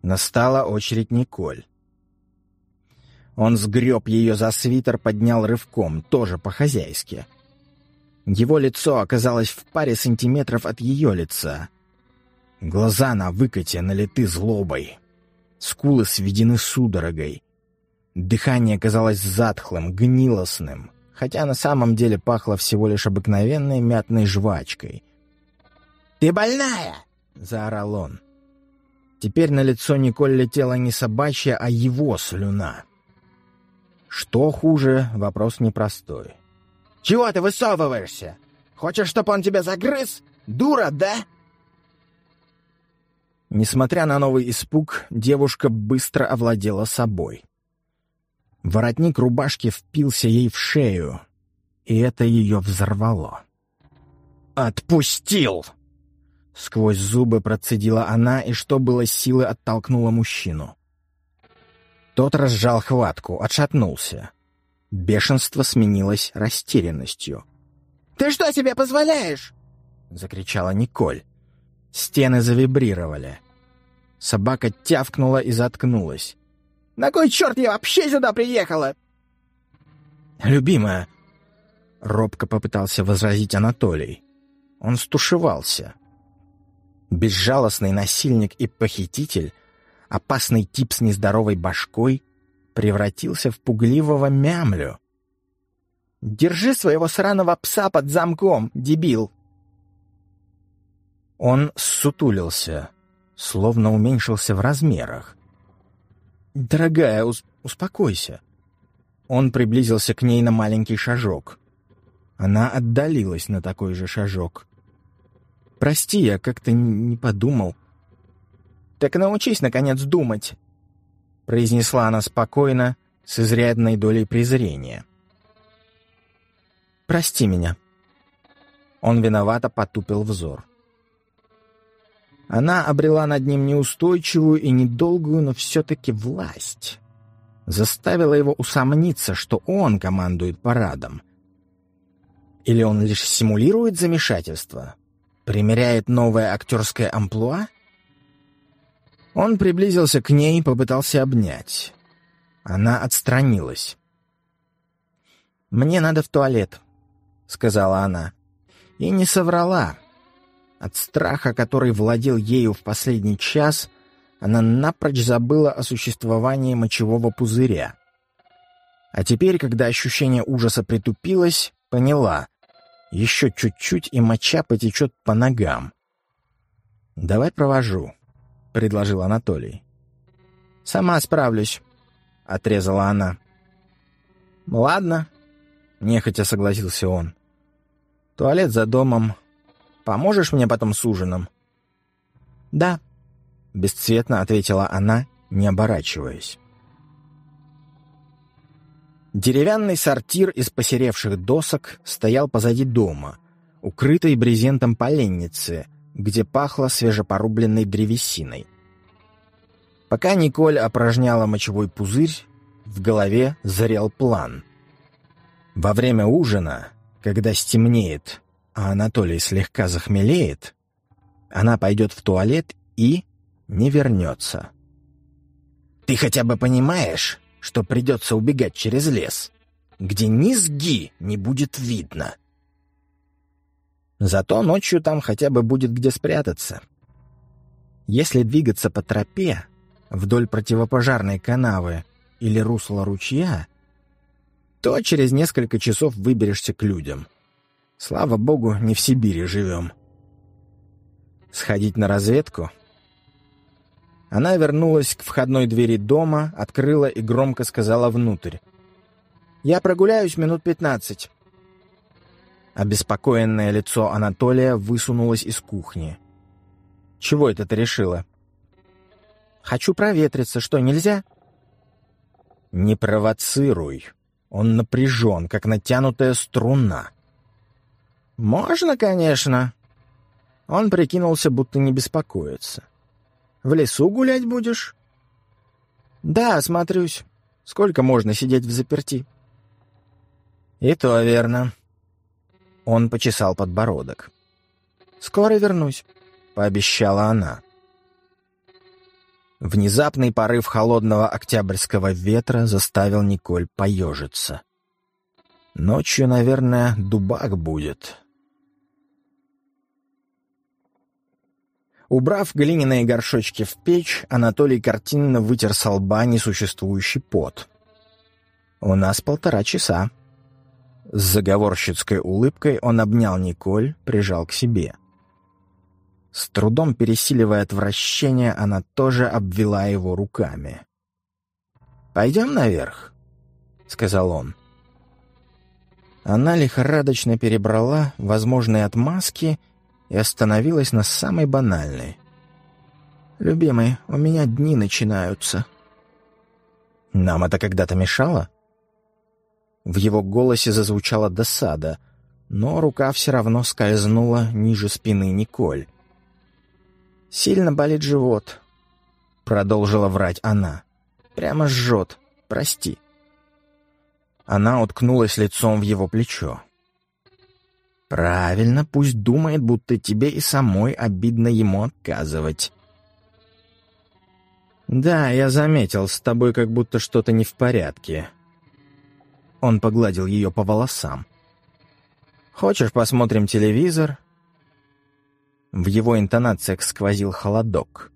Настала очередь Николь. Он сгреб ее за свитер, поднял рывком, тоже по-хозяйски. Его лицо оказалось в паре сантиметров от ее лица. Глаза на выкате налиты злобой. Скулы сведены судорогой. Дыхание казалось затхлым, гнилостным, хотя на самом деле пахло всего лишь обыкновенной мятной жвачкой. «Ты больная!» — заорал он. Теперь на лицо Николь летела не собачья, а его слюна. Что хуже, вопрос непростой. «Чего ты высовываешься? Хочешь, чтобы он тебя загрыз? Дура, да?» Несмотря на новый испуг, девушка быстро овладела собой. Воротник рубашки впился ей в шею, и это ее взорвало. «Отпустил!» Сквозь зубы процедила она, и что было силы оттолкнула мужчину. Тот разжал хватку, отшатнулся. Бешенство сменилось растерянностью. «Ты что себе позволяешь?» — закричала Николь. Стены завибрировали. Собака тявкнула и заткнулась. «На кой черт я вообще сюда приехала?» «Любимая!» — робко попытался возразить Анатолий. Он стушевался. Безжалостный насильник и похититель, опасный тип с нездоровой башкой, превратился в пугливого мямлю. «Держи своего сраного пса под замком, дебил!» Он ссутулился, словно уменьшился в размерах. «Дорогая, ус успокойся». Он приблизился к ней на маленький шажок. Она отдалилась на такой же шажок. «Прости, я как-то не подумал». «Так научись, наконец, думать», — произнесла она спокойно, с изрядной долей презрения. «Прости меня». Он виновато потупил взор. Она обрела над ним неустойчивую и недолгую, но все-таки власть. Заставила его усомниться, что он командует парадом. Или он лишь симулирует замешательство? Примеряет новое актерское амплуа? Он приблизился к ней и попытался обнять. Она отстранилась. «Мне надо в туалет», — сказала она. И не соврала. От страха, который владел ею в последний час, она напрочь забыла о существовании мочевого пузыря. А теперь, когда ощущение ужаса притупилось, поняла. Еще чуть-чуть, и моча потечет по ногам. «Давай провожу», — предложил Анатолий. «Сама справлюсь», — отрезала она. «Ладно», — нехотя согласился он. «Туалет за домом, Поможешь мне потом с ужином?» «Да», — бесцветно ответила она, не оборачиваясь. Деревянный сортир из посеревших досок стоял позади дома, укрытый брезентом поленницы, где пахло свежепорубленной древесиной. Пока Николь опорожняла мочевой пузырь, в голове зрел план. Во время ужина, когда стемнеет, а Анатолий слегка захмелеет, она пойдет в туалет и не вернется. «Ты хотя бы понимаешь, что придется убегать через лес, где низги не будет видно?» Зато ночью там хотя бы будет где спрятаться. Если двигаться по тропе, вдоль противопожарной канавы или русла ручья, то через несколько часов выберешься к людям. Слава богу, не в Сибири живем. Сходить на разведку? Она вернулась к входной двери дома, открыла и громко сказала внутрь. «Я прогуляюсь минут пятнадцать». Обеспокоенное лицо Анатолия высунулось из кухни. «Чего это ты решила?» Хочу проветриться. Что, нельзя?» «Не провоцируй. Он напряжен, как натянутая струна». «Можно, конечно». Он прикинулся, будто не беспокоится. «В лесу гулять будешь?» «Да, осмотрюсь. Сколько можно сидеть в заперти?» «И то верно». Он почесал подбородок. «Скоро вернусь», — пообещала она. Внезапный порыв холодного октябрьского ветра заставил Николь поежиться. Ночью, наверное, дубак будет. Убрав глиняные горшочки в печь, Анатолий картинно вытер с лба несуществующий пот. «У нас полтора часа». С заговорщицкой улыбкой он обнял Николь, прижал к себе. С трудом пересиливая отвращение, она тоже обвела его руками. «Пойдем наверх», — сказал он. Она лихорадочно перебрала возможные отмазки и остановилась на самой банальной. «Любимый, у меня дни начинаются». «Нам это когда-то мешало?» В его голосе зазвучала досада, но рука все равно скользнула ниже спины Николь. Сильно болит живот», — продолжила врать она. «Прямо жжет. Прости». Она уткнулась лицом в его плечо. «Правильно, пусть думает, будто тебе и самой обидно ему отказывать». «Да, я заметил, с тобой как будто что-то не в порядке». Он погладил ее по волосам. «Хочешь, посмотрим телевизор? В его интонациях сквозил холодок.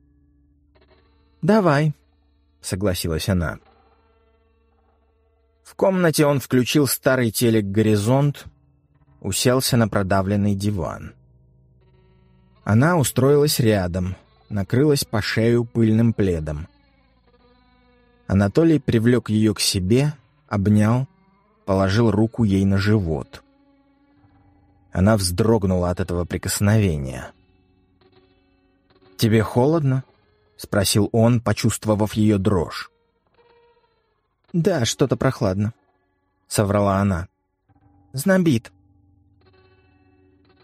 «Давай», — согласилась она. В комнате он включил старый телек «Горизонт», уселся на продавленный диван. Она устроилась рядом, накрылась по шею пыльным пледом. Анатолий привлек ее к себе, обнял, положил руку ей на живот. Она вздрогнула от этого прикосновения. «Тебе холодно?» — спросил он, почувствовав ее дрожь. «Да, что-то прохладно», — соврала она. «Знобит».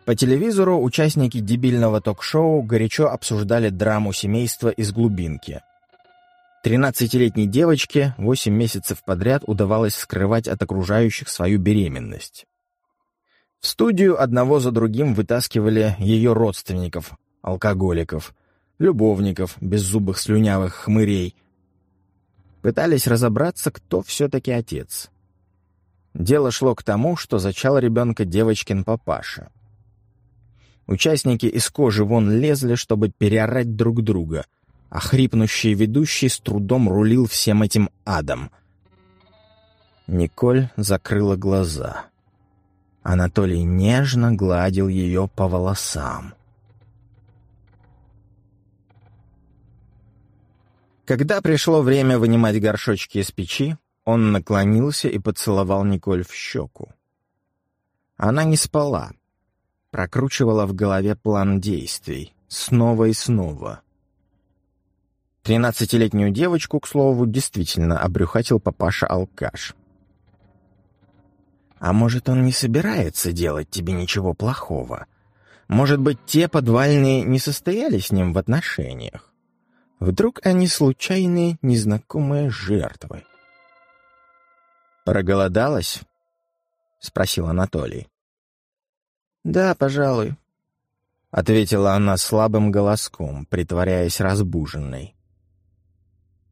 По телевизору участники дебильного ток-шоу горячо обсуждали драму семейства из глубинки. Тринадцатилетней девочке восемь месяцев подряд удавалось скрывать от окружающих свою беременность. В студию одного за другим вытаскивали ее родственников, алкоголиков, любовников, беззубых слюнявых хмырей. Пытались разобраться, кто все-таки отец. Дело шло к тому, что зачал ребенка девочкин папаша. Участники из кожи вон лезли, чтобы переорать друг друга, а хрипнущий ведущий с трудом рулил всем этим адом. Николь закрыла глаза. Анатолий нежно гладил ее по волосам. Когда пришло время вынимать горшочки из печи, он наклонился и поцеловал Николь в щеку. Она не спала, прокручивала в голове план действий, снова и снова. Тринадцатилетнюю девочку, к слову, действительно обрюхатил папаша-алкаш. А может, он не собирается делать тебе ничего плохого? Может быть, те подвальные не состояли с ним в отношениях? Вдруг они случайные, незнакомые жертвы? «Проголодалась?» — спросил Анатолий. «Да, пожалуй», — ответила она слабым голоском, притворяясь разбуженной.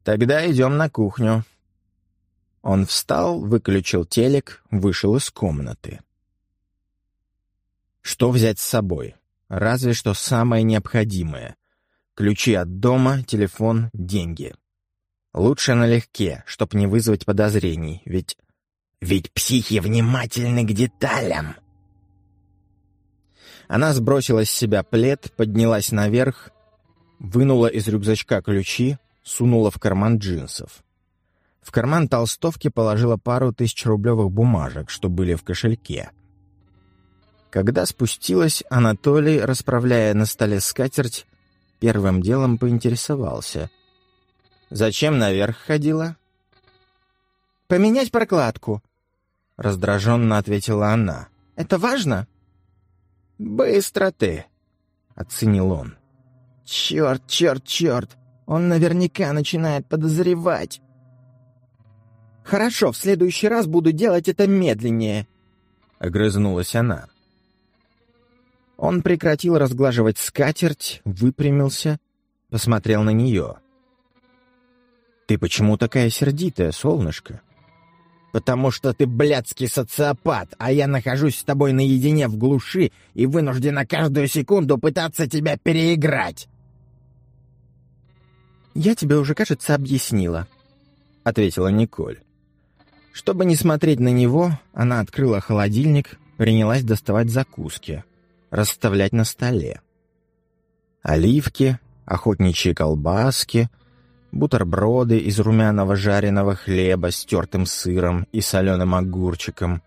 «Тогда идем на кухню». Он встал, выключил телек, вышел из комнаты. Что взять с собой? Разве что самое необходимое. Ключи от дома, телефон, деньги. Лучше налегке, чтоб не вызвать подозрений, ведь... Ведь психи внимательны к деталям. Она сбросила с себя плед, поднялась наверх, вынула из рюкзачка ключи, сунула в карман джинсов. В карман толстовки положила пару тысячерублевых бумажек, что были в кошельке. Когда спустилась, Анатолий, расправляя на столе скатерть, первым делом поинтересовался. «Зачем наверх ходила?» «Поменять прокладку», — раздраженно ответила она. «Это важно?» «Быстро ты!» — оценил он. «Черт, черт, черт! Он наверняка начинает подозревать!» «Хорошо, в следующий раз буду делать это медленнее», — огрызнулась она. Он прекратил разглаживать скатерть, выпрямился, посмотрел на нее. «Ты почему такая сердитая, солнышко?» Потому что ты блядский социопат, а я нахожусь с тобой наедине в глуши и вынуждена каждую секунду пытаться тебя переиграть». «Я тебе уже, кажется, объяснила», — ответила Николь. Чтобы не смотреть на него, она открыла холодильник, принялась доставать закуски, расставлять на столе. Оливки, охотничьи колбаски, бутерброды из румяного жареного хлеба с тертым сыром и соленым огурчиком.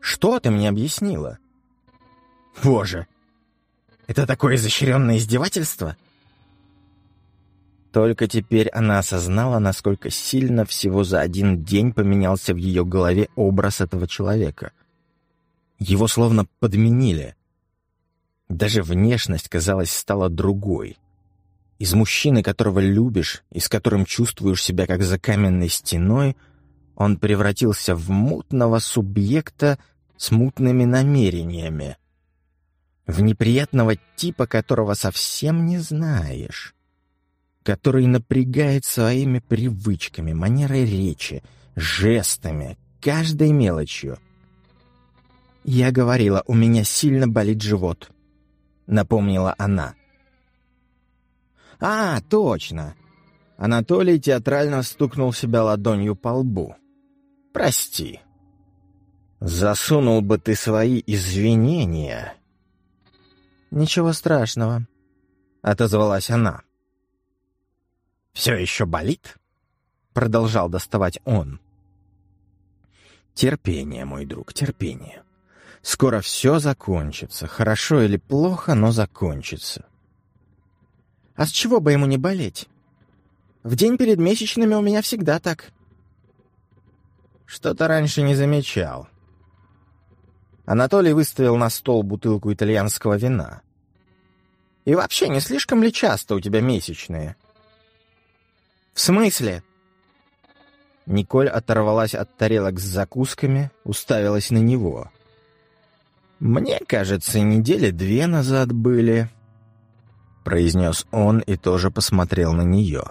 «Что ты мне объяснила?» «Боже! Это такое изощренное издевательство?» Только теперь она осознала, насколько сильно всего за один день поменялся в ее голове образ этого человека. Его словно подменили. Даже внешность, казалось, стала другой — из мужчины, которого любишь и с которым чувствуешь себя как за каменной стеной, он превратился в мутного субъекта с мутными намерениями. В неприятного типа, которого совсем не знаешь. Который напрягает своими привычками, манерой речи, жестами, каждой мелочью. «Я говорила, у меня сильно болит живот», — напомнила она. «А, точно!» Анатолий театрально стукнул себя ладонью по лбу. «Прости. Засунул бы ты свои извинения». «Ничего страшного», — отозвалась она. «Все еще болит?» — продолжал доставать он. «Терпение, мой друг, терпение. Скоро все закончится. Хорошо или плохо, но закончится. А с чего бы ему не болеть? В день перед месячными у меня всегда так. Что-то раньше не замечал. Анатолий выставил на стол бутылку итальянского вина. И вообще, не слишком ли часто у тебя месячные? В смысле? Николь оторвалась от тарелок с закусками, уставилась на него. Мне кажется, недели две назад были произнес он и тоже посмотрел на нее.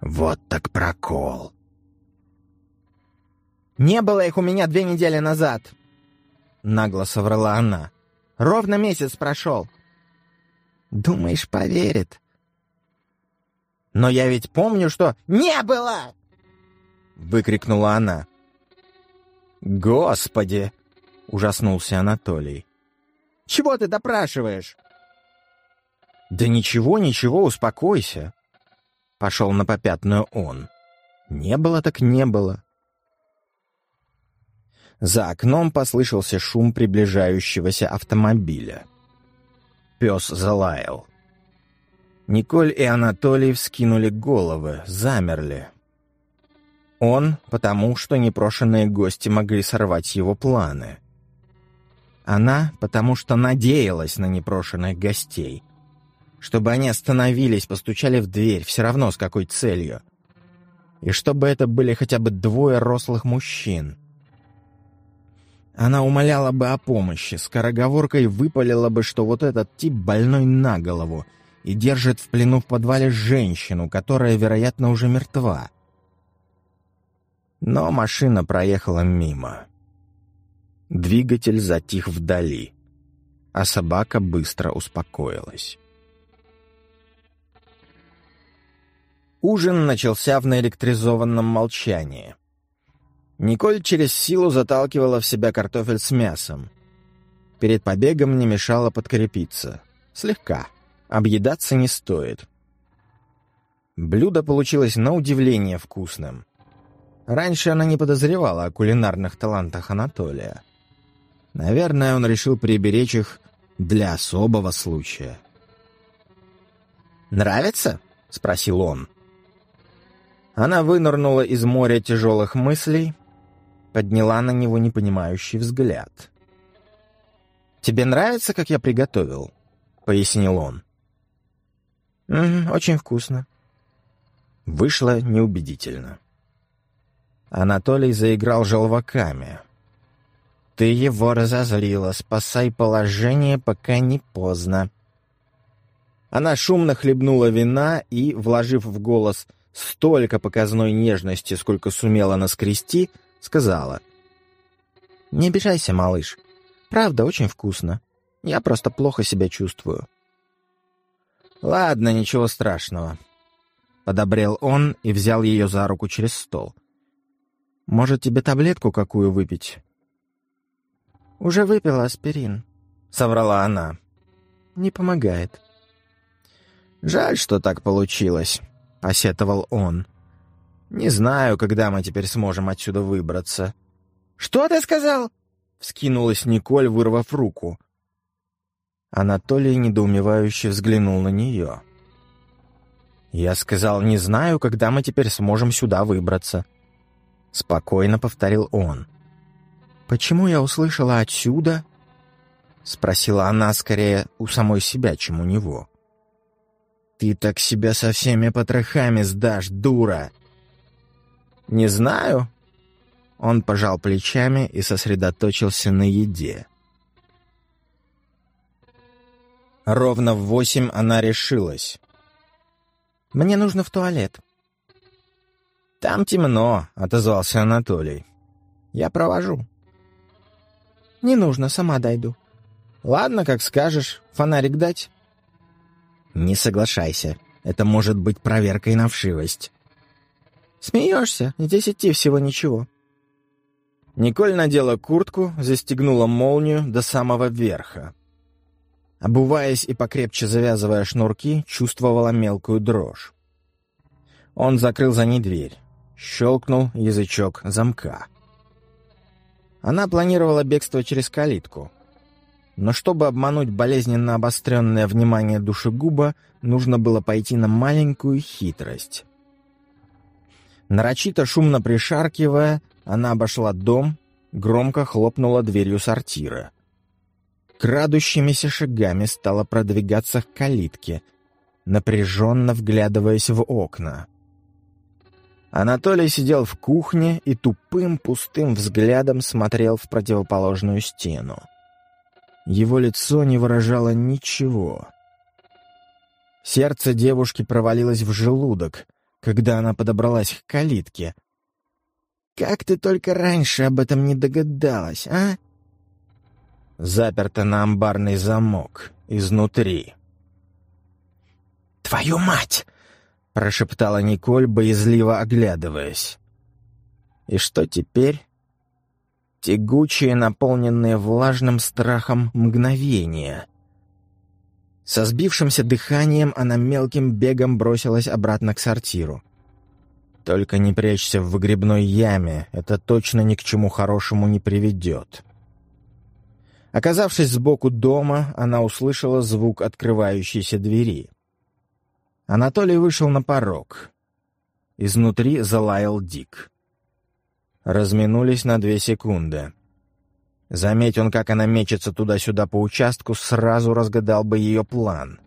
«Вот так прокол!» «Не было их у меня две недели назад!» Нагло соврала она. «Ровно месяц прошел!» «Думаешь, поверит?» «Но я ведь помню, что...» «Не было!» Выкрикнула она. «Господи!» — ужаснулся Анатолий. «Чего ты допрашиваешь?» «Да ничего, ничего, успокойся!» Пошел на попятную он. «Не было так не было!» За окном послышался шум приближающегося автомобиля. Пес залаял. Николь и Анатолий вскинули головы, замерли. Он потому, что непрошенные гости могли сорвать его планы. Она потому, что надеялась на непрошенных гостей. Чтобы они остановились, постучали в дверь, все равно с какой целью. И чтобы это были хотя бы двое рослых мужчин. Она умоляла бы о помощи, скороговоркой выпалила бы, что вот этот тип больной на голову и держит в плену в подвале женщину, которая, вероятно, уже мертва. Но машина проехала мимо. Двигатель затих вдали, а собака быстро успокоилась. Ужин начался в наэлектризованном молчании. Николь через силу заталкивала в себя картофель с мясом. Перед побегом не мешало подкрепиться. Слегка. Объедаться не стоит. Блюдо получилось на удивление вкусным. Раньше она не подозревала о кулинарных талантах Анатолия. Наверное, он решил приберечь их для особого случая. «Нравится?» — спросил он. Она вынырнула из моря тяжелых мыслей, подняла на него непонимающий взгляд. «Тебе нравится, как я приготовил?» — пояснил он. «М -м, «Очень вкусно». Вышло неубедительно. Анатолий заиграл желваками. «Ты его разозлила. Спасай положение, пока не поздно». Она шумно хлебнула вина и, вложив в голос столько показной нежности, сколько сумела наскрести, сказала. «Не обижайся, малыш. Правда, очень вкусно. Я просто плохо себя чувствую». «Ладно, ничего страшного», — подобрел он и взял ее за руку через стол. «Может, тебе таблетку какую выпить?» «Уже выпила аспирин», — соврала она. «Не помогает». «Жаль, что так получилось», — посетовал он. «Не знаю, когда мы теперь сможем отсюда выбраться». «Что ты сказал?» — вскинулась Николь, вырвав руку. Анатолий недоумевающе взглянул на нее. «Я сказал, не знаю, когда мы теперь сможем сюда выбраться». Спокойно повторил он. «Почему я услышала отсюда?» Спросила она скорее у самой себя, чем у него. «Ты так себя со всеми потрохами сдашь, дура!» «Не знаю». Он пожал плечами и сосредоточился на еде. Ровно в восемь она решилась. «Мне нужно в туалет». «Там темно», — отозвался Анатолий. «Я провожу». «Не нужно, сама дойду». «Ладно, как скажешь. Фонарик дать?» «Не соглашайся. Это может быть проверкой на вшивость». «Смеешься? Здесь идти всего ничего». Николь надела куртку, застегнула молнию до самого верха. Обуваясь и покрепче завязывая шнурки, чувствовала мелкую дрожь. Он закрыл за ней дверь. Щелкнул язычок замка. Она планировала бегство через калитку. Но чтобы обмануть болезненно обостренное внимание душегуба, нужно было пойти на маленькую хитрость. Нарочито шумно пришаркивая, она обошла дом, громко хлопнула дверью сортира. Крадущимися шагами стала продвигаться к калитке, напряженно вглядываясь в окна. Анатолий сидел в кухне и тупым пустым взглядом смотрел в противоположную стену. Его лицо не выражало ничего. Сердце девушки провалилось в желудок, когда она подобралась к калитке. «Как ты только раньше об этом не догадалась, а?» Заперто на амбарный замок изнутри. «Твою мать!» — прошептала Николь, боязливо оглядываясь. «И что теперь?» Тягучие, наполненные влажным страхом мгновения — со сбившимся дыханием она мелким бегом бросилась обратно к сортиру. «Только не прячься в выгребной яме, это точно ни к чему хорошему не приведет». Оказавшись сбоку дома, она услышала звук открывающейся двери. Анатолий вышел на порог. Изнутри залаял Дик. Разминулись на две секунды. Заметь он, как она мечется туда-сюда по участку, сразу разгадал бы ее план.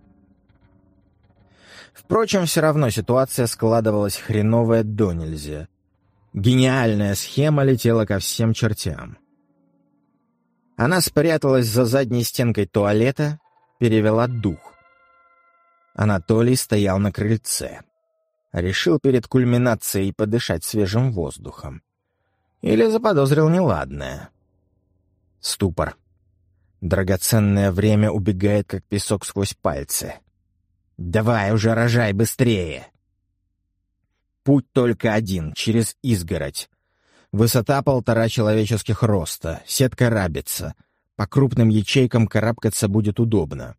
Впрочем, все равно ситуация складывалась хреновая до нельзя. Гениальная схема летела ко всем чертям. Она спряталась за задней стенкой туалета, перевела дух. Анатолий стоял на крыльце. Решил перед кульминацией подышать свежим воздухом. Или заподозрил неладное. Ступор. Драгоценное время убегает, как песок сквозь пальцы. «Давай уже рожай быстрее!» Путь только один, через изгородь. Высота полтора человеческих роста, сетка рабится. По крупным ячейкам карабкаться будет удобно.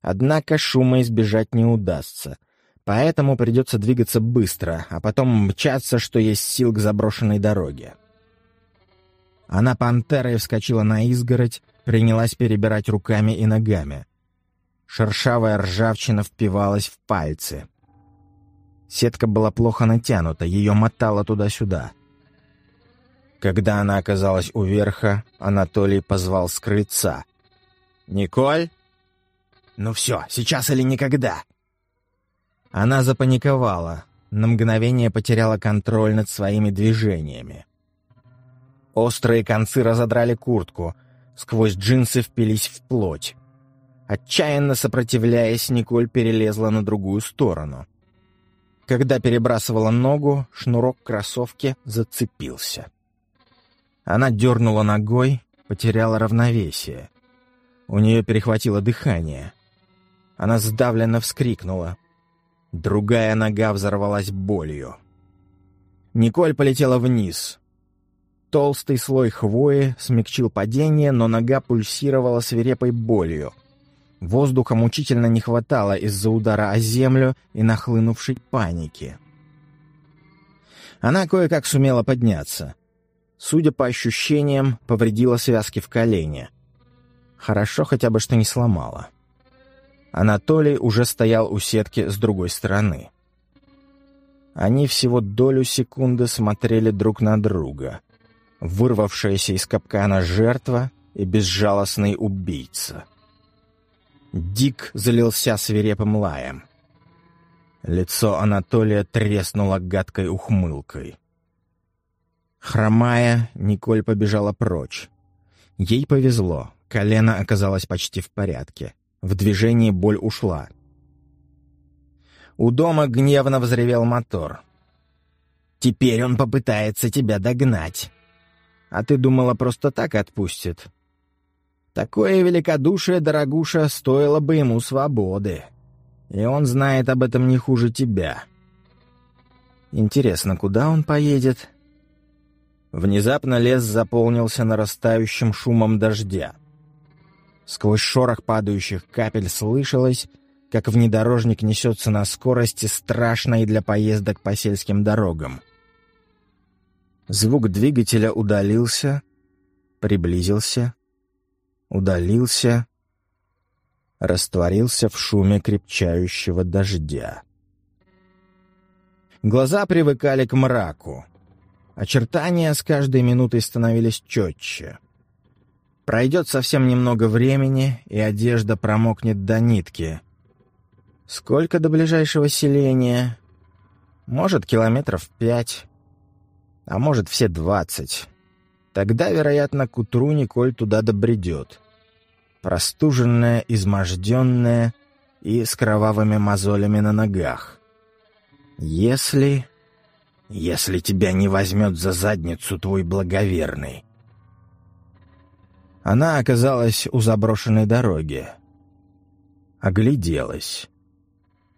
Однако шума избежать не удастся. Поэтому придется двигаться быстро, а потом мчаться, что есть сил к заброшенной дороге. Она пантерой вскочила на изгородь, принялась перебирать руками и ногами. Шершавая ржавчина впивалась в пальцы. Сетка была плохо натянута, ее мотало туда-сюда. Когда она оказалась у верха, Анатолий позвал с. «Николь?» «Ну все, сейчас или никогда!» Она запаниковала, на мгновение потеряла контроль над своими движениями. Острые концы разодрали куртку, сквозь джинсы впились в плоть. Отчаянно сопротивляясь, Николь перелезла на другую сторону. Когда перебрасывала ногу, шнурок кроссовки зацепился. Она дернула ногой, потеряла равновесие. У нее перехватило дыхание. Она сдавленно вскрикнула. Другая нога взорвалась болью. Николь полетела вниз. Толстый слой хвои смягчил падение, но нога пульсировала свирепой болью. Воздуха мучительно не хватало из-за удара о землю и нахлынувшей паники. Она кое-как сумела подняться. Судя по ощущениям, повредила связки в колене. Хорошо хотя бы, что не сломала. Анатолий уже стоял у сетки с другой стороны. Они всего долю секунды смотрели друг на друга. Вырвавшаяся из капкана жертва и безжалостный убийца. Дик залился свирепым лаем. Лицо Анатолия треснуло гадкой ухмылкой. Хромая, Николь побежала прочь. Ей повезло, колено оказалось почти в порядке. В движении боль ушла. У дома гневно взревел мотор. «Теперь он попытается тебя догнать. А ты думала, просто так отпустит?» Такое великодушие, дорогуша, стоило бы ему свободы. И он знает об этом не хуже тебя. Интересно, куда он поедет?» Внезапно лес заполнился нарастающим шумом дождя. Сквозь шорох падающих капель слышалось, как внедорожник несется на скорости, страшной для поездок по сельским дорогам. Звук двигателя удалился, приблизился, удалился, растворился в шуме крепчающего дождя. Глаза привыкали к мраку. Очертания с каждой минутой становились четче. Пройдет совсем немного времени, и одежда промокнет до нитки. Сколько до ближайшего селения? Может, километров пять, а может, все двадцать. Тогда, вероятно, к утру Николь туда добредет. Простуженная, изможденная и с кровавыми мозолями на ногах. Если... Если тебя не возьмет за задницу твой благоверный. Она оказалась у заброшенной дороги. Огляделась.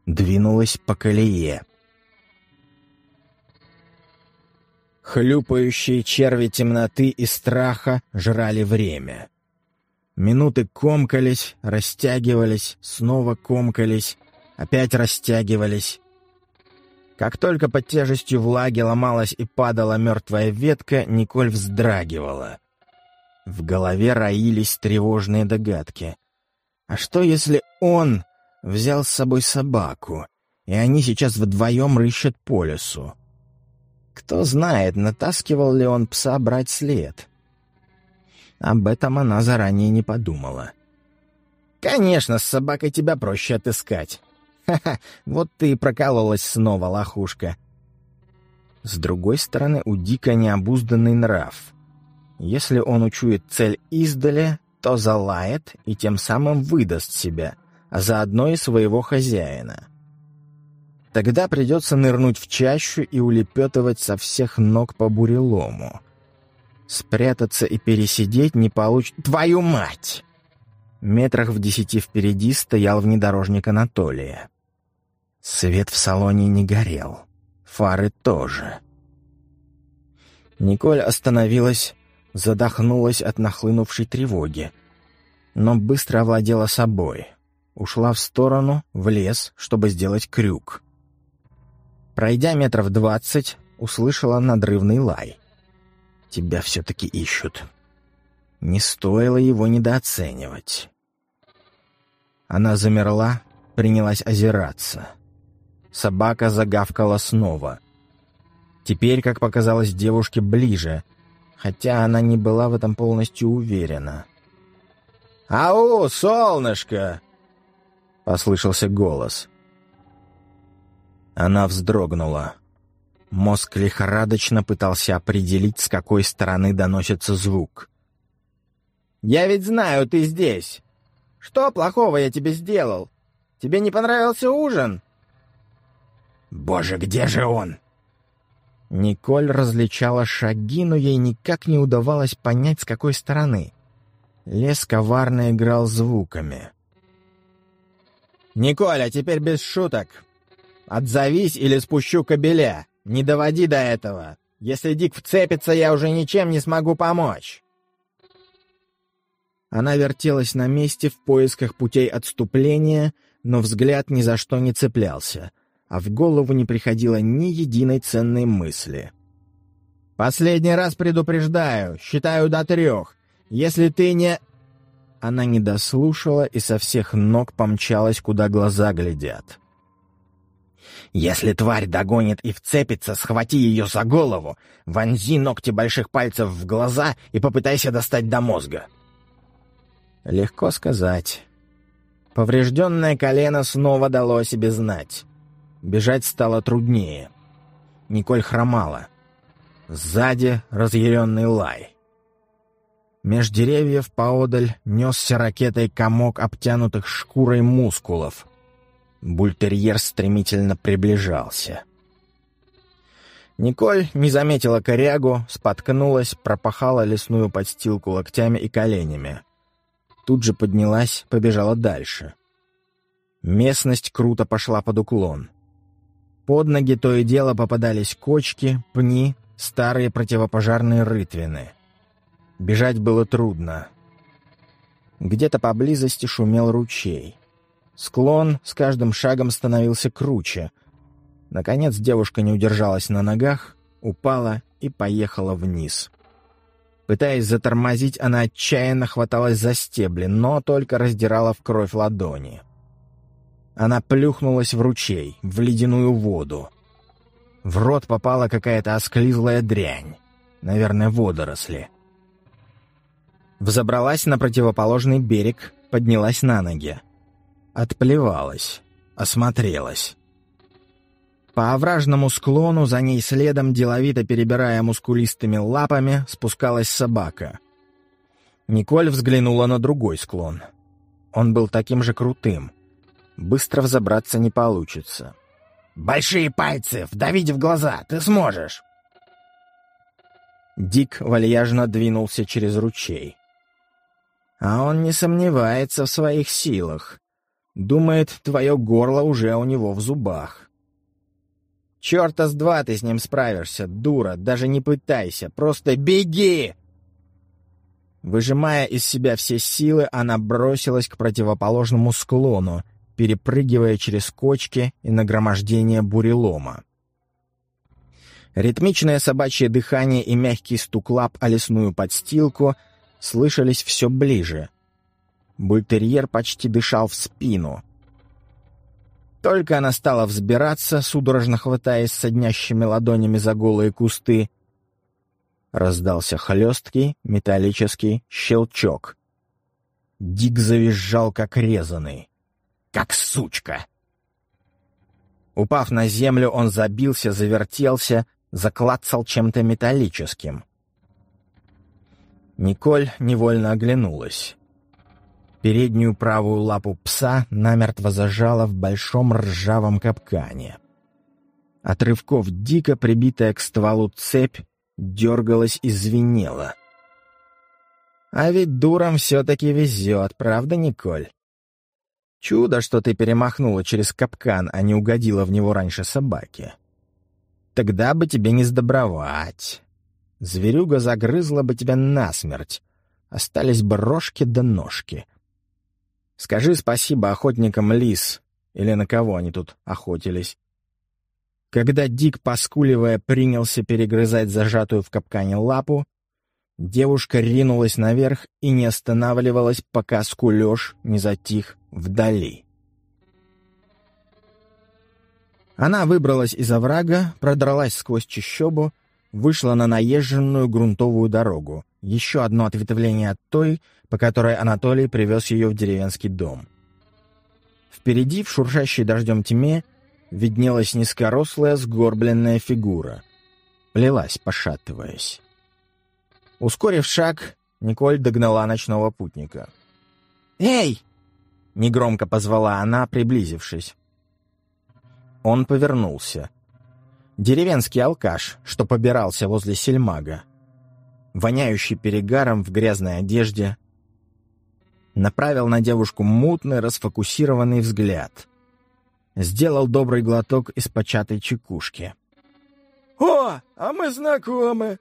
Двинулась по колее. Хлюпающие черви темноты и страха жрали время. Минуты комкались, растягивались, снова комкались, опять растягивались. Как только под тяжестью влаги ломалась и падала мертвая ветка, Николь вздрагивала. В голове роились тревожные догадки. А что, если он взял с собой собаку, и они сейчас вдвоем рыщут по лесу? Кто знает, натаскивал ли он пса брать след. Об этом она заранее не подумала. «Конечно, с собакой тебя проще отыскать. Ха-ха, вот ты и прокололась снова, лохушка». С другой стороны, у Дика необузданный нрав. Если он учует цель издали, то залает и тем самым выдаст себя, а заодно и своего хозяина. Тогда придется нырнуть в чащу и улепетывать со всех ног по бурелому. Спрятаться и пересидеть не получится... Твою мать! Метрах в десяти впереди стоял внедорожник Анатолия. Свет в салоне не горел. Фары тоже. Николь остановилась, задохнулась от нахлынувшей тревоги, но быстро овладела собой. Ушла в сторону, в лес, чтобы сделать крюк. Пройдя метров двадцать, услышала надрывный лай. «Тебя все-таки ищут». Не стоило его недооценивать. Она замерла, принялась озираться. Собака загавкала снова. Теперь, как показалось девушке, ближе, хотя она не была в этом полностью уверена. «Ау, солнышко!» — послышался голос. Она вздрогнула. Мозг лихорадочно пытался определить, с какой стороны доносится звук. «Я ведь знаю, ты здесь. Что плохого я тебе сделал? Тебе не понравился ужин?» «Боже, где же он?» Николь различала шаги, но ей никак не удавалось понять, с какой стороны. Лес коварно играл звуками. «Николь, а теперь без шуток. Отзовись или спущу кобеля. Не доводи до этого. Если Дик вцепится, я уже ничем не смогу помочь. Она вертелась на месте в поисках путей отступления, но взгляд ни за что не цеплялся, а в голову не приходило ни единой ценной мысли. «Последний раз предупреждаю, считаю до трех. Если ты не...» Она не дослушала и со всех ног помчалась, куда глаза глядят. Если тварь догонит и вцепится, схвати ее за голову, вонзи ногти больших пальцев в глаза и попытайся достать до мозга. Легко сказать. Поврежденное колено снова дало о себе знать. Бежать стало труднее. Николь хромала. Сзади разъяренный лай. Меж деревьев поодаль несся ракетой комок обтянутых шкурой мускулов — Бультерьер стремительно приближался. Николь не заметила корягу, споткнулась, пропахала лесную подстилку локтями и коленями. Тут же поднялась, побежала дальше. Местность круто пошла под уклон. Под ноги то и дело попадались кочки, пни, старые противопожарные рытвины. Бежать было трудно. Где-то поблизости шумел ручей. Склон с каждым шагом становился круче. Наконец девушка не удержалась на ногах, упала и поехала вниз. Пытаясь затормозить, она отчаянно хваталась за стебли, но только раздирала в кровь ладони. Она плюхнулась в ручей, в ледяную воду. В рот попала какая-то осклизлая дрянь. Наверное, водоросли. Взобралась на противоположный берег, поднялась на ноги. Отплевалась, осмотрелась. По овражному склону за ней следом, деловито перебирая мускулистыми лапами, спускалась собака. Николь взглянула на другой склон. Он был таким же крутым. Быстро взобраться не получится. «Большие пальцы! Вдавить в глаза! Ты сможешь!» Дик вальяжно двинулся через ручей. А он не сомневается в своих силах. Думает, твое горло уже у него в зубах. Черта с два ты с ним справишься, дура, даже не пытайся, просто беги!» Выжимая из себя все силы, она бросилась к противоположному склону, перепрыгивая через кочки и нагромождение бурелома. Ритмичное собачье дыхание и мягкий стук лап о лесную подстилку слышались все ближе — Бультерьер почти дышал в спину. Только она стала взбираться, судорожно хватаясь соднящими ладонями за голые кусты, раздался хлесткий металлический щелчок. Дик завизжал, как резанный. «Как сучка!» Упав на землю, он забился, завертелся, заклацал чем-то металлическим. Николь невольно оглянулась. Переднюю правую лапу пса намертво зажала в большом ржавом капкане. От рывков дико прибитая к стволу цепь дергалась и звенела. А ведь дурам все-таки везет, правда, Николь? Чудо, что ты перемахнула через капкан, а не угодила в него раньше собаки. Тогда бы тебе не сдобровать. Зверюга загрызла бы тебя насмерть. Остались бы рожки да ножки. Скажи спасибо охотникам лис, или на кого они тут охотились. Когда Дик, поскуливая, принялся перегрызать зажатую в капкане лапу, девушка ринулась наверх и не останавливалась, пока скулеж не затих вдали. Она выбралась из оврага, продралась сквозь чащобу, вышла на наезженную грунтовую дорогу, еще одно ответвление от той, по которой Анатолий привез ее в деревенский дом. Впереди, в шуршащей дождем тьме, виднелась низкорослая сгорбленная фигура. Плелась, пошатываясь. Ускорив шаг, Николь догнала ночного путника. «Эй!» — негромко позвала она, приблизившись. Он повернулся. Деревенский алкаш, что побирался возле сельмага, воняющий перегаром в грязной одежде, направил на девушку мутный, расфокусированный взгляд. Сделал добрый глоток из початой чекушки. «О, а мы знакомы!»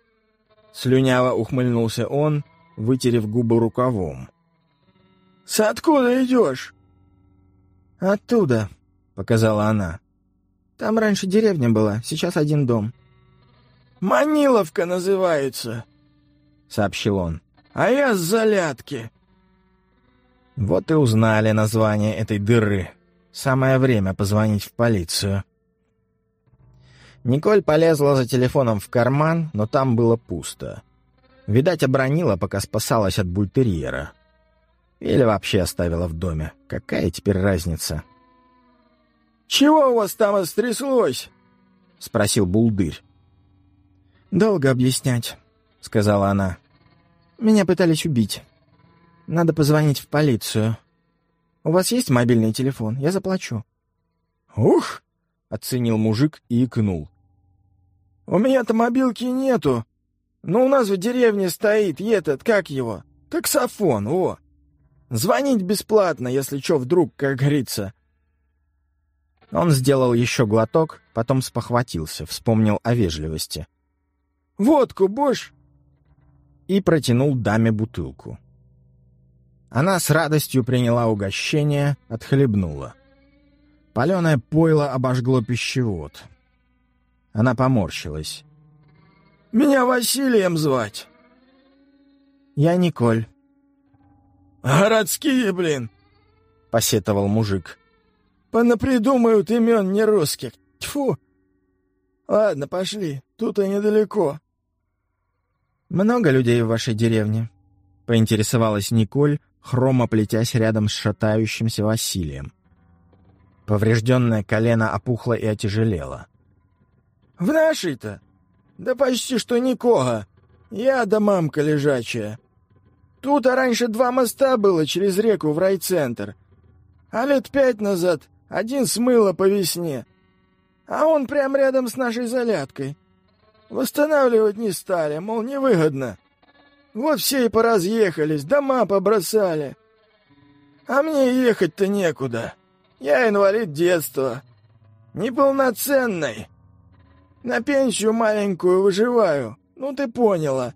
Слюняво ухмыльнулся он, вытерев губы рукавом. «С откуда идешь?» «Оттуда», — показала она. «Там раньше деревня была, сейчас один дом». «Маниловка называется», — сообщил он. «А я с Залятки». Вот и узнали название этой дыры. Самое время позвонить в полицию. Николь полезла за телефоном в карман, но там было пусто. Видать, обронила, пока спасалась от бультерьера. Или вообще оставила в доме. Какая теперь разница? «Чего у вас там стряслось?» — спросил Булдырь. «Долго объяснять», — сказала она. «Меня пытались убить. Надо позвонить в полицию. У вас есть мобильный телефон? Я заплачу». «Ух!» — оценил мужик и икнул. «У меня-то мобилки нету. Но у нас в деревне стоит этот, как его, таксофон, о. Звонить бесплатно, если что вдруг, как говорится». Он сделал еще глоток, потом спохватился, вспомнил о вежливости. «Водку, Бош!» И протянул даме бутылку. Она с радостью приняла угощение, отхлебнула. Паленое пойло обожгло пищевод. Она поморщилась. «Меня Василием звать». «Я Николь». «Городские, блин!» — посетовал мужик. «Понапридумают имен нерусских. Тьфу! Ладно, пошли, тут и недалеко». «Много людей в вашей деревне?» — поинтересовалась Николь, хромо плетясь рядом с шатающимся Василием. Поврежденное колено опухло и отяжелело. «В нашей-то? Да почти что никого. Я да мамка лежачая. Тут а раньше два моста было через реку в райцентр. А лет пять назад один смыло по весне. А он прям рядом с нашей заляткой. Восстанавливать не стали, мол, невыгодно. Вот все и поразъехались, дома побросали. А мне ехать-то некуда. Я инвалид детства. Неполноценный. На пенсию маленькую выживаю. Ну, ты поняла.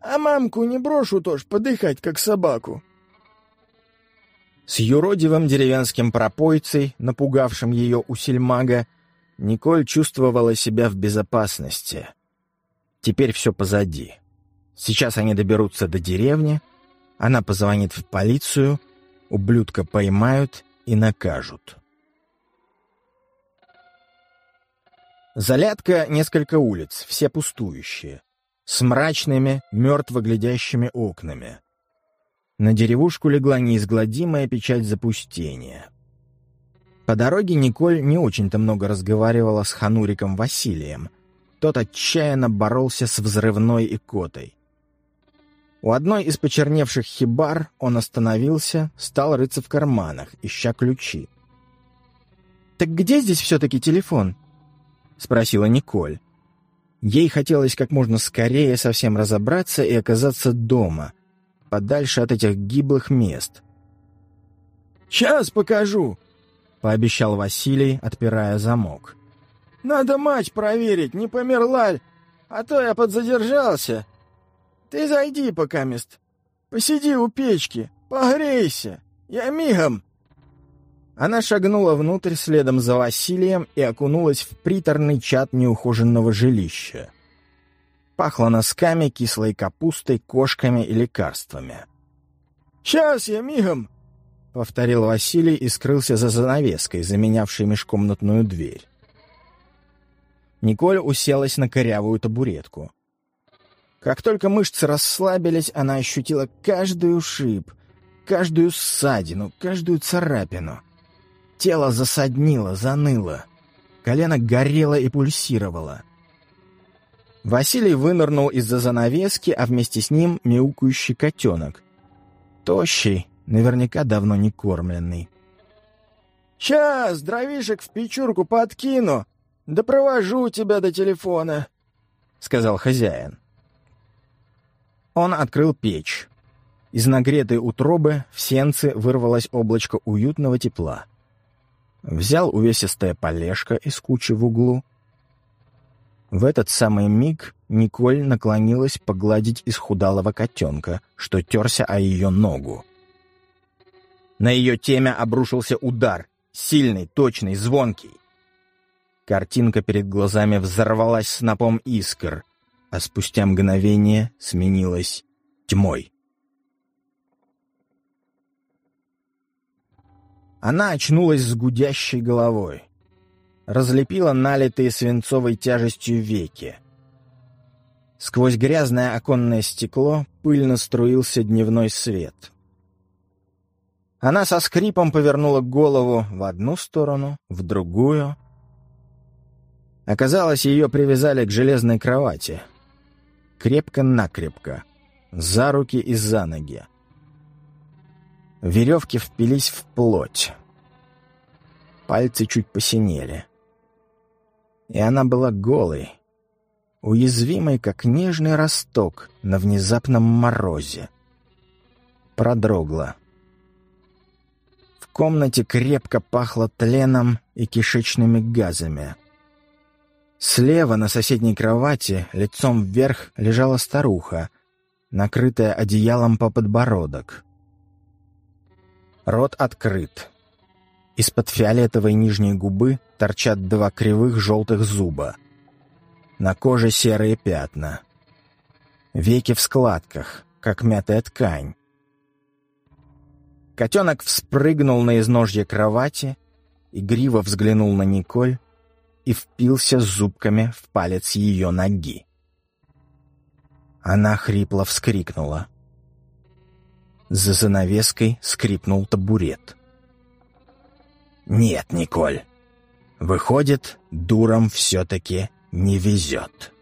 А мамку не брошу тоже подыхать, как собаку. С юродивым деревенским пропойцей, напугавшим ее у сельмага, Николь чувствовала себя в безопасности. Теперь все позади. Сейчас они доберутся до деревни, она позвонит в полицию, ублюдка поймают и накажут. Залядка — несколько улиц, все пустующие, с мрачными, мертво глядящими окнами. На деревушку легла неизгладимая печать запустения. По дороге Николь не очень-то много разговаривала с Хануриком Василием. Тот отчаянно боролся с взрывной икотой. У одной из почерневших хибар он остановился, стал рыться в карманах, ища ключи. «Так где здесь все-таки телефон?» — спросила Николь. Ей хотелось как можно скорее совсем разобраться и оказаться дома, подальше от этих гиблых мест. «Сейчас покажу», — пообещал Василий, отпирая замок. «Надо мать проверить, не померла ли, а то я подзадержался. Ты зайди пока мест, посиди у печки, погрейся, я мигом». Она шагнула внутрь следом за Василием и окунулась в приторный чат неухоженного жилища. Пахло носками, кислой капустой, кошками и лекарствами. «Сейчас я мигом!» — повторил Василий и скрылся за занавеской, заменявшей межкомнатную дверь. Николь уселась на корявую табуретку. Как только мышцы расслабились, она ощутила каждый ушиб, каждую ссадину, каждую царапину. Тело засаднило, заныло. Колено горело и пульсировало. Василий вынырнул из-за занавески, а вместе с ним мяукающий котенок. Тощий, наверняка давно не кормленный. «Сейчас дровишек в печурку подкину, да провожу тебя до телефона», — сказал хозяин. Он открыл печь. Из нагретой утробы в сенце вырвалось облачко уютного тепла взял увесистая полежка из кучи в углу. В этот самый миг Николь наклонилась погладить исхудалого котенка, что терся о ее ногу. На ее теме обрушился удар, сильный, точный, звонкий. Картинка перед глазами взорвалась снопом искр, а спустя мгновение сменилась тьмой. Она очнулась с гудящей головой. Разлепила налитые свинцовой тяжестью веки. Сквозь грязное оконное стекло пыльно струился дневной свет. Она со скрипом повернула голову в одну сторону, в другую. Оказалось, ее привязали к железной кровати. Крепко-накрепко, за руки и за ноги. Веревки впились в плоть. Пальцы чуть посинели. И она была голой, уязвимой, как нежный росток на внезапном морозе. Продрогла. Комнате крепко пахло тленом и кишечными газами. Слева на соседней кровати, лицом вверх, лежала старуха, накрытая одеялом по подбородок. Рот открыт. Из-под фиолетовой нижней губы торчат два кривых желтых зуба. На коже серые пятна. Веки в складках, как мятая ткань. Котенок вспрыгнул на изножье кровати, игриво взглянул на Николь и впился зубками в палец ее ноги. Она хрипло вскрикнула. За занавеской скрипнул табурет. «Нет, Николь. Выходит, дурам все-таки не везет».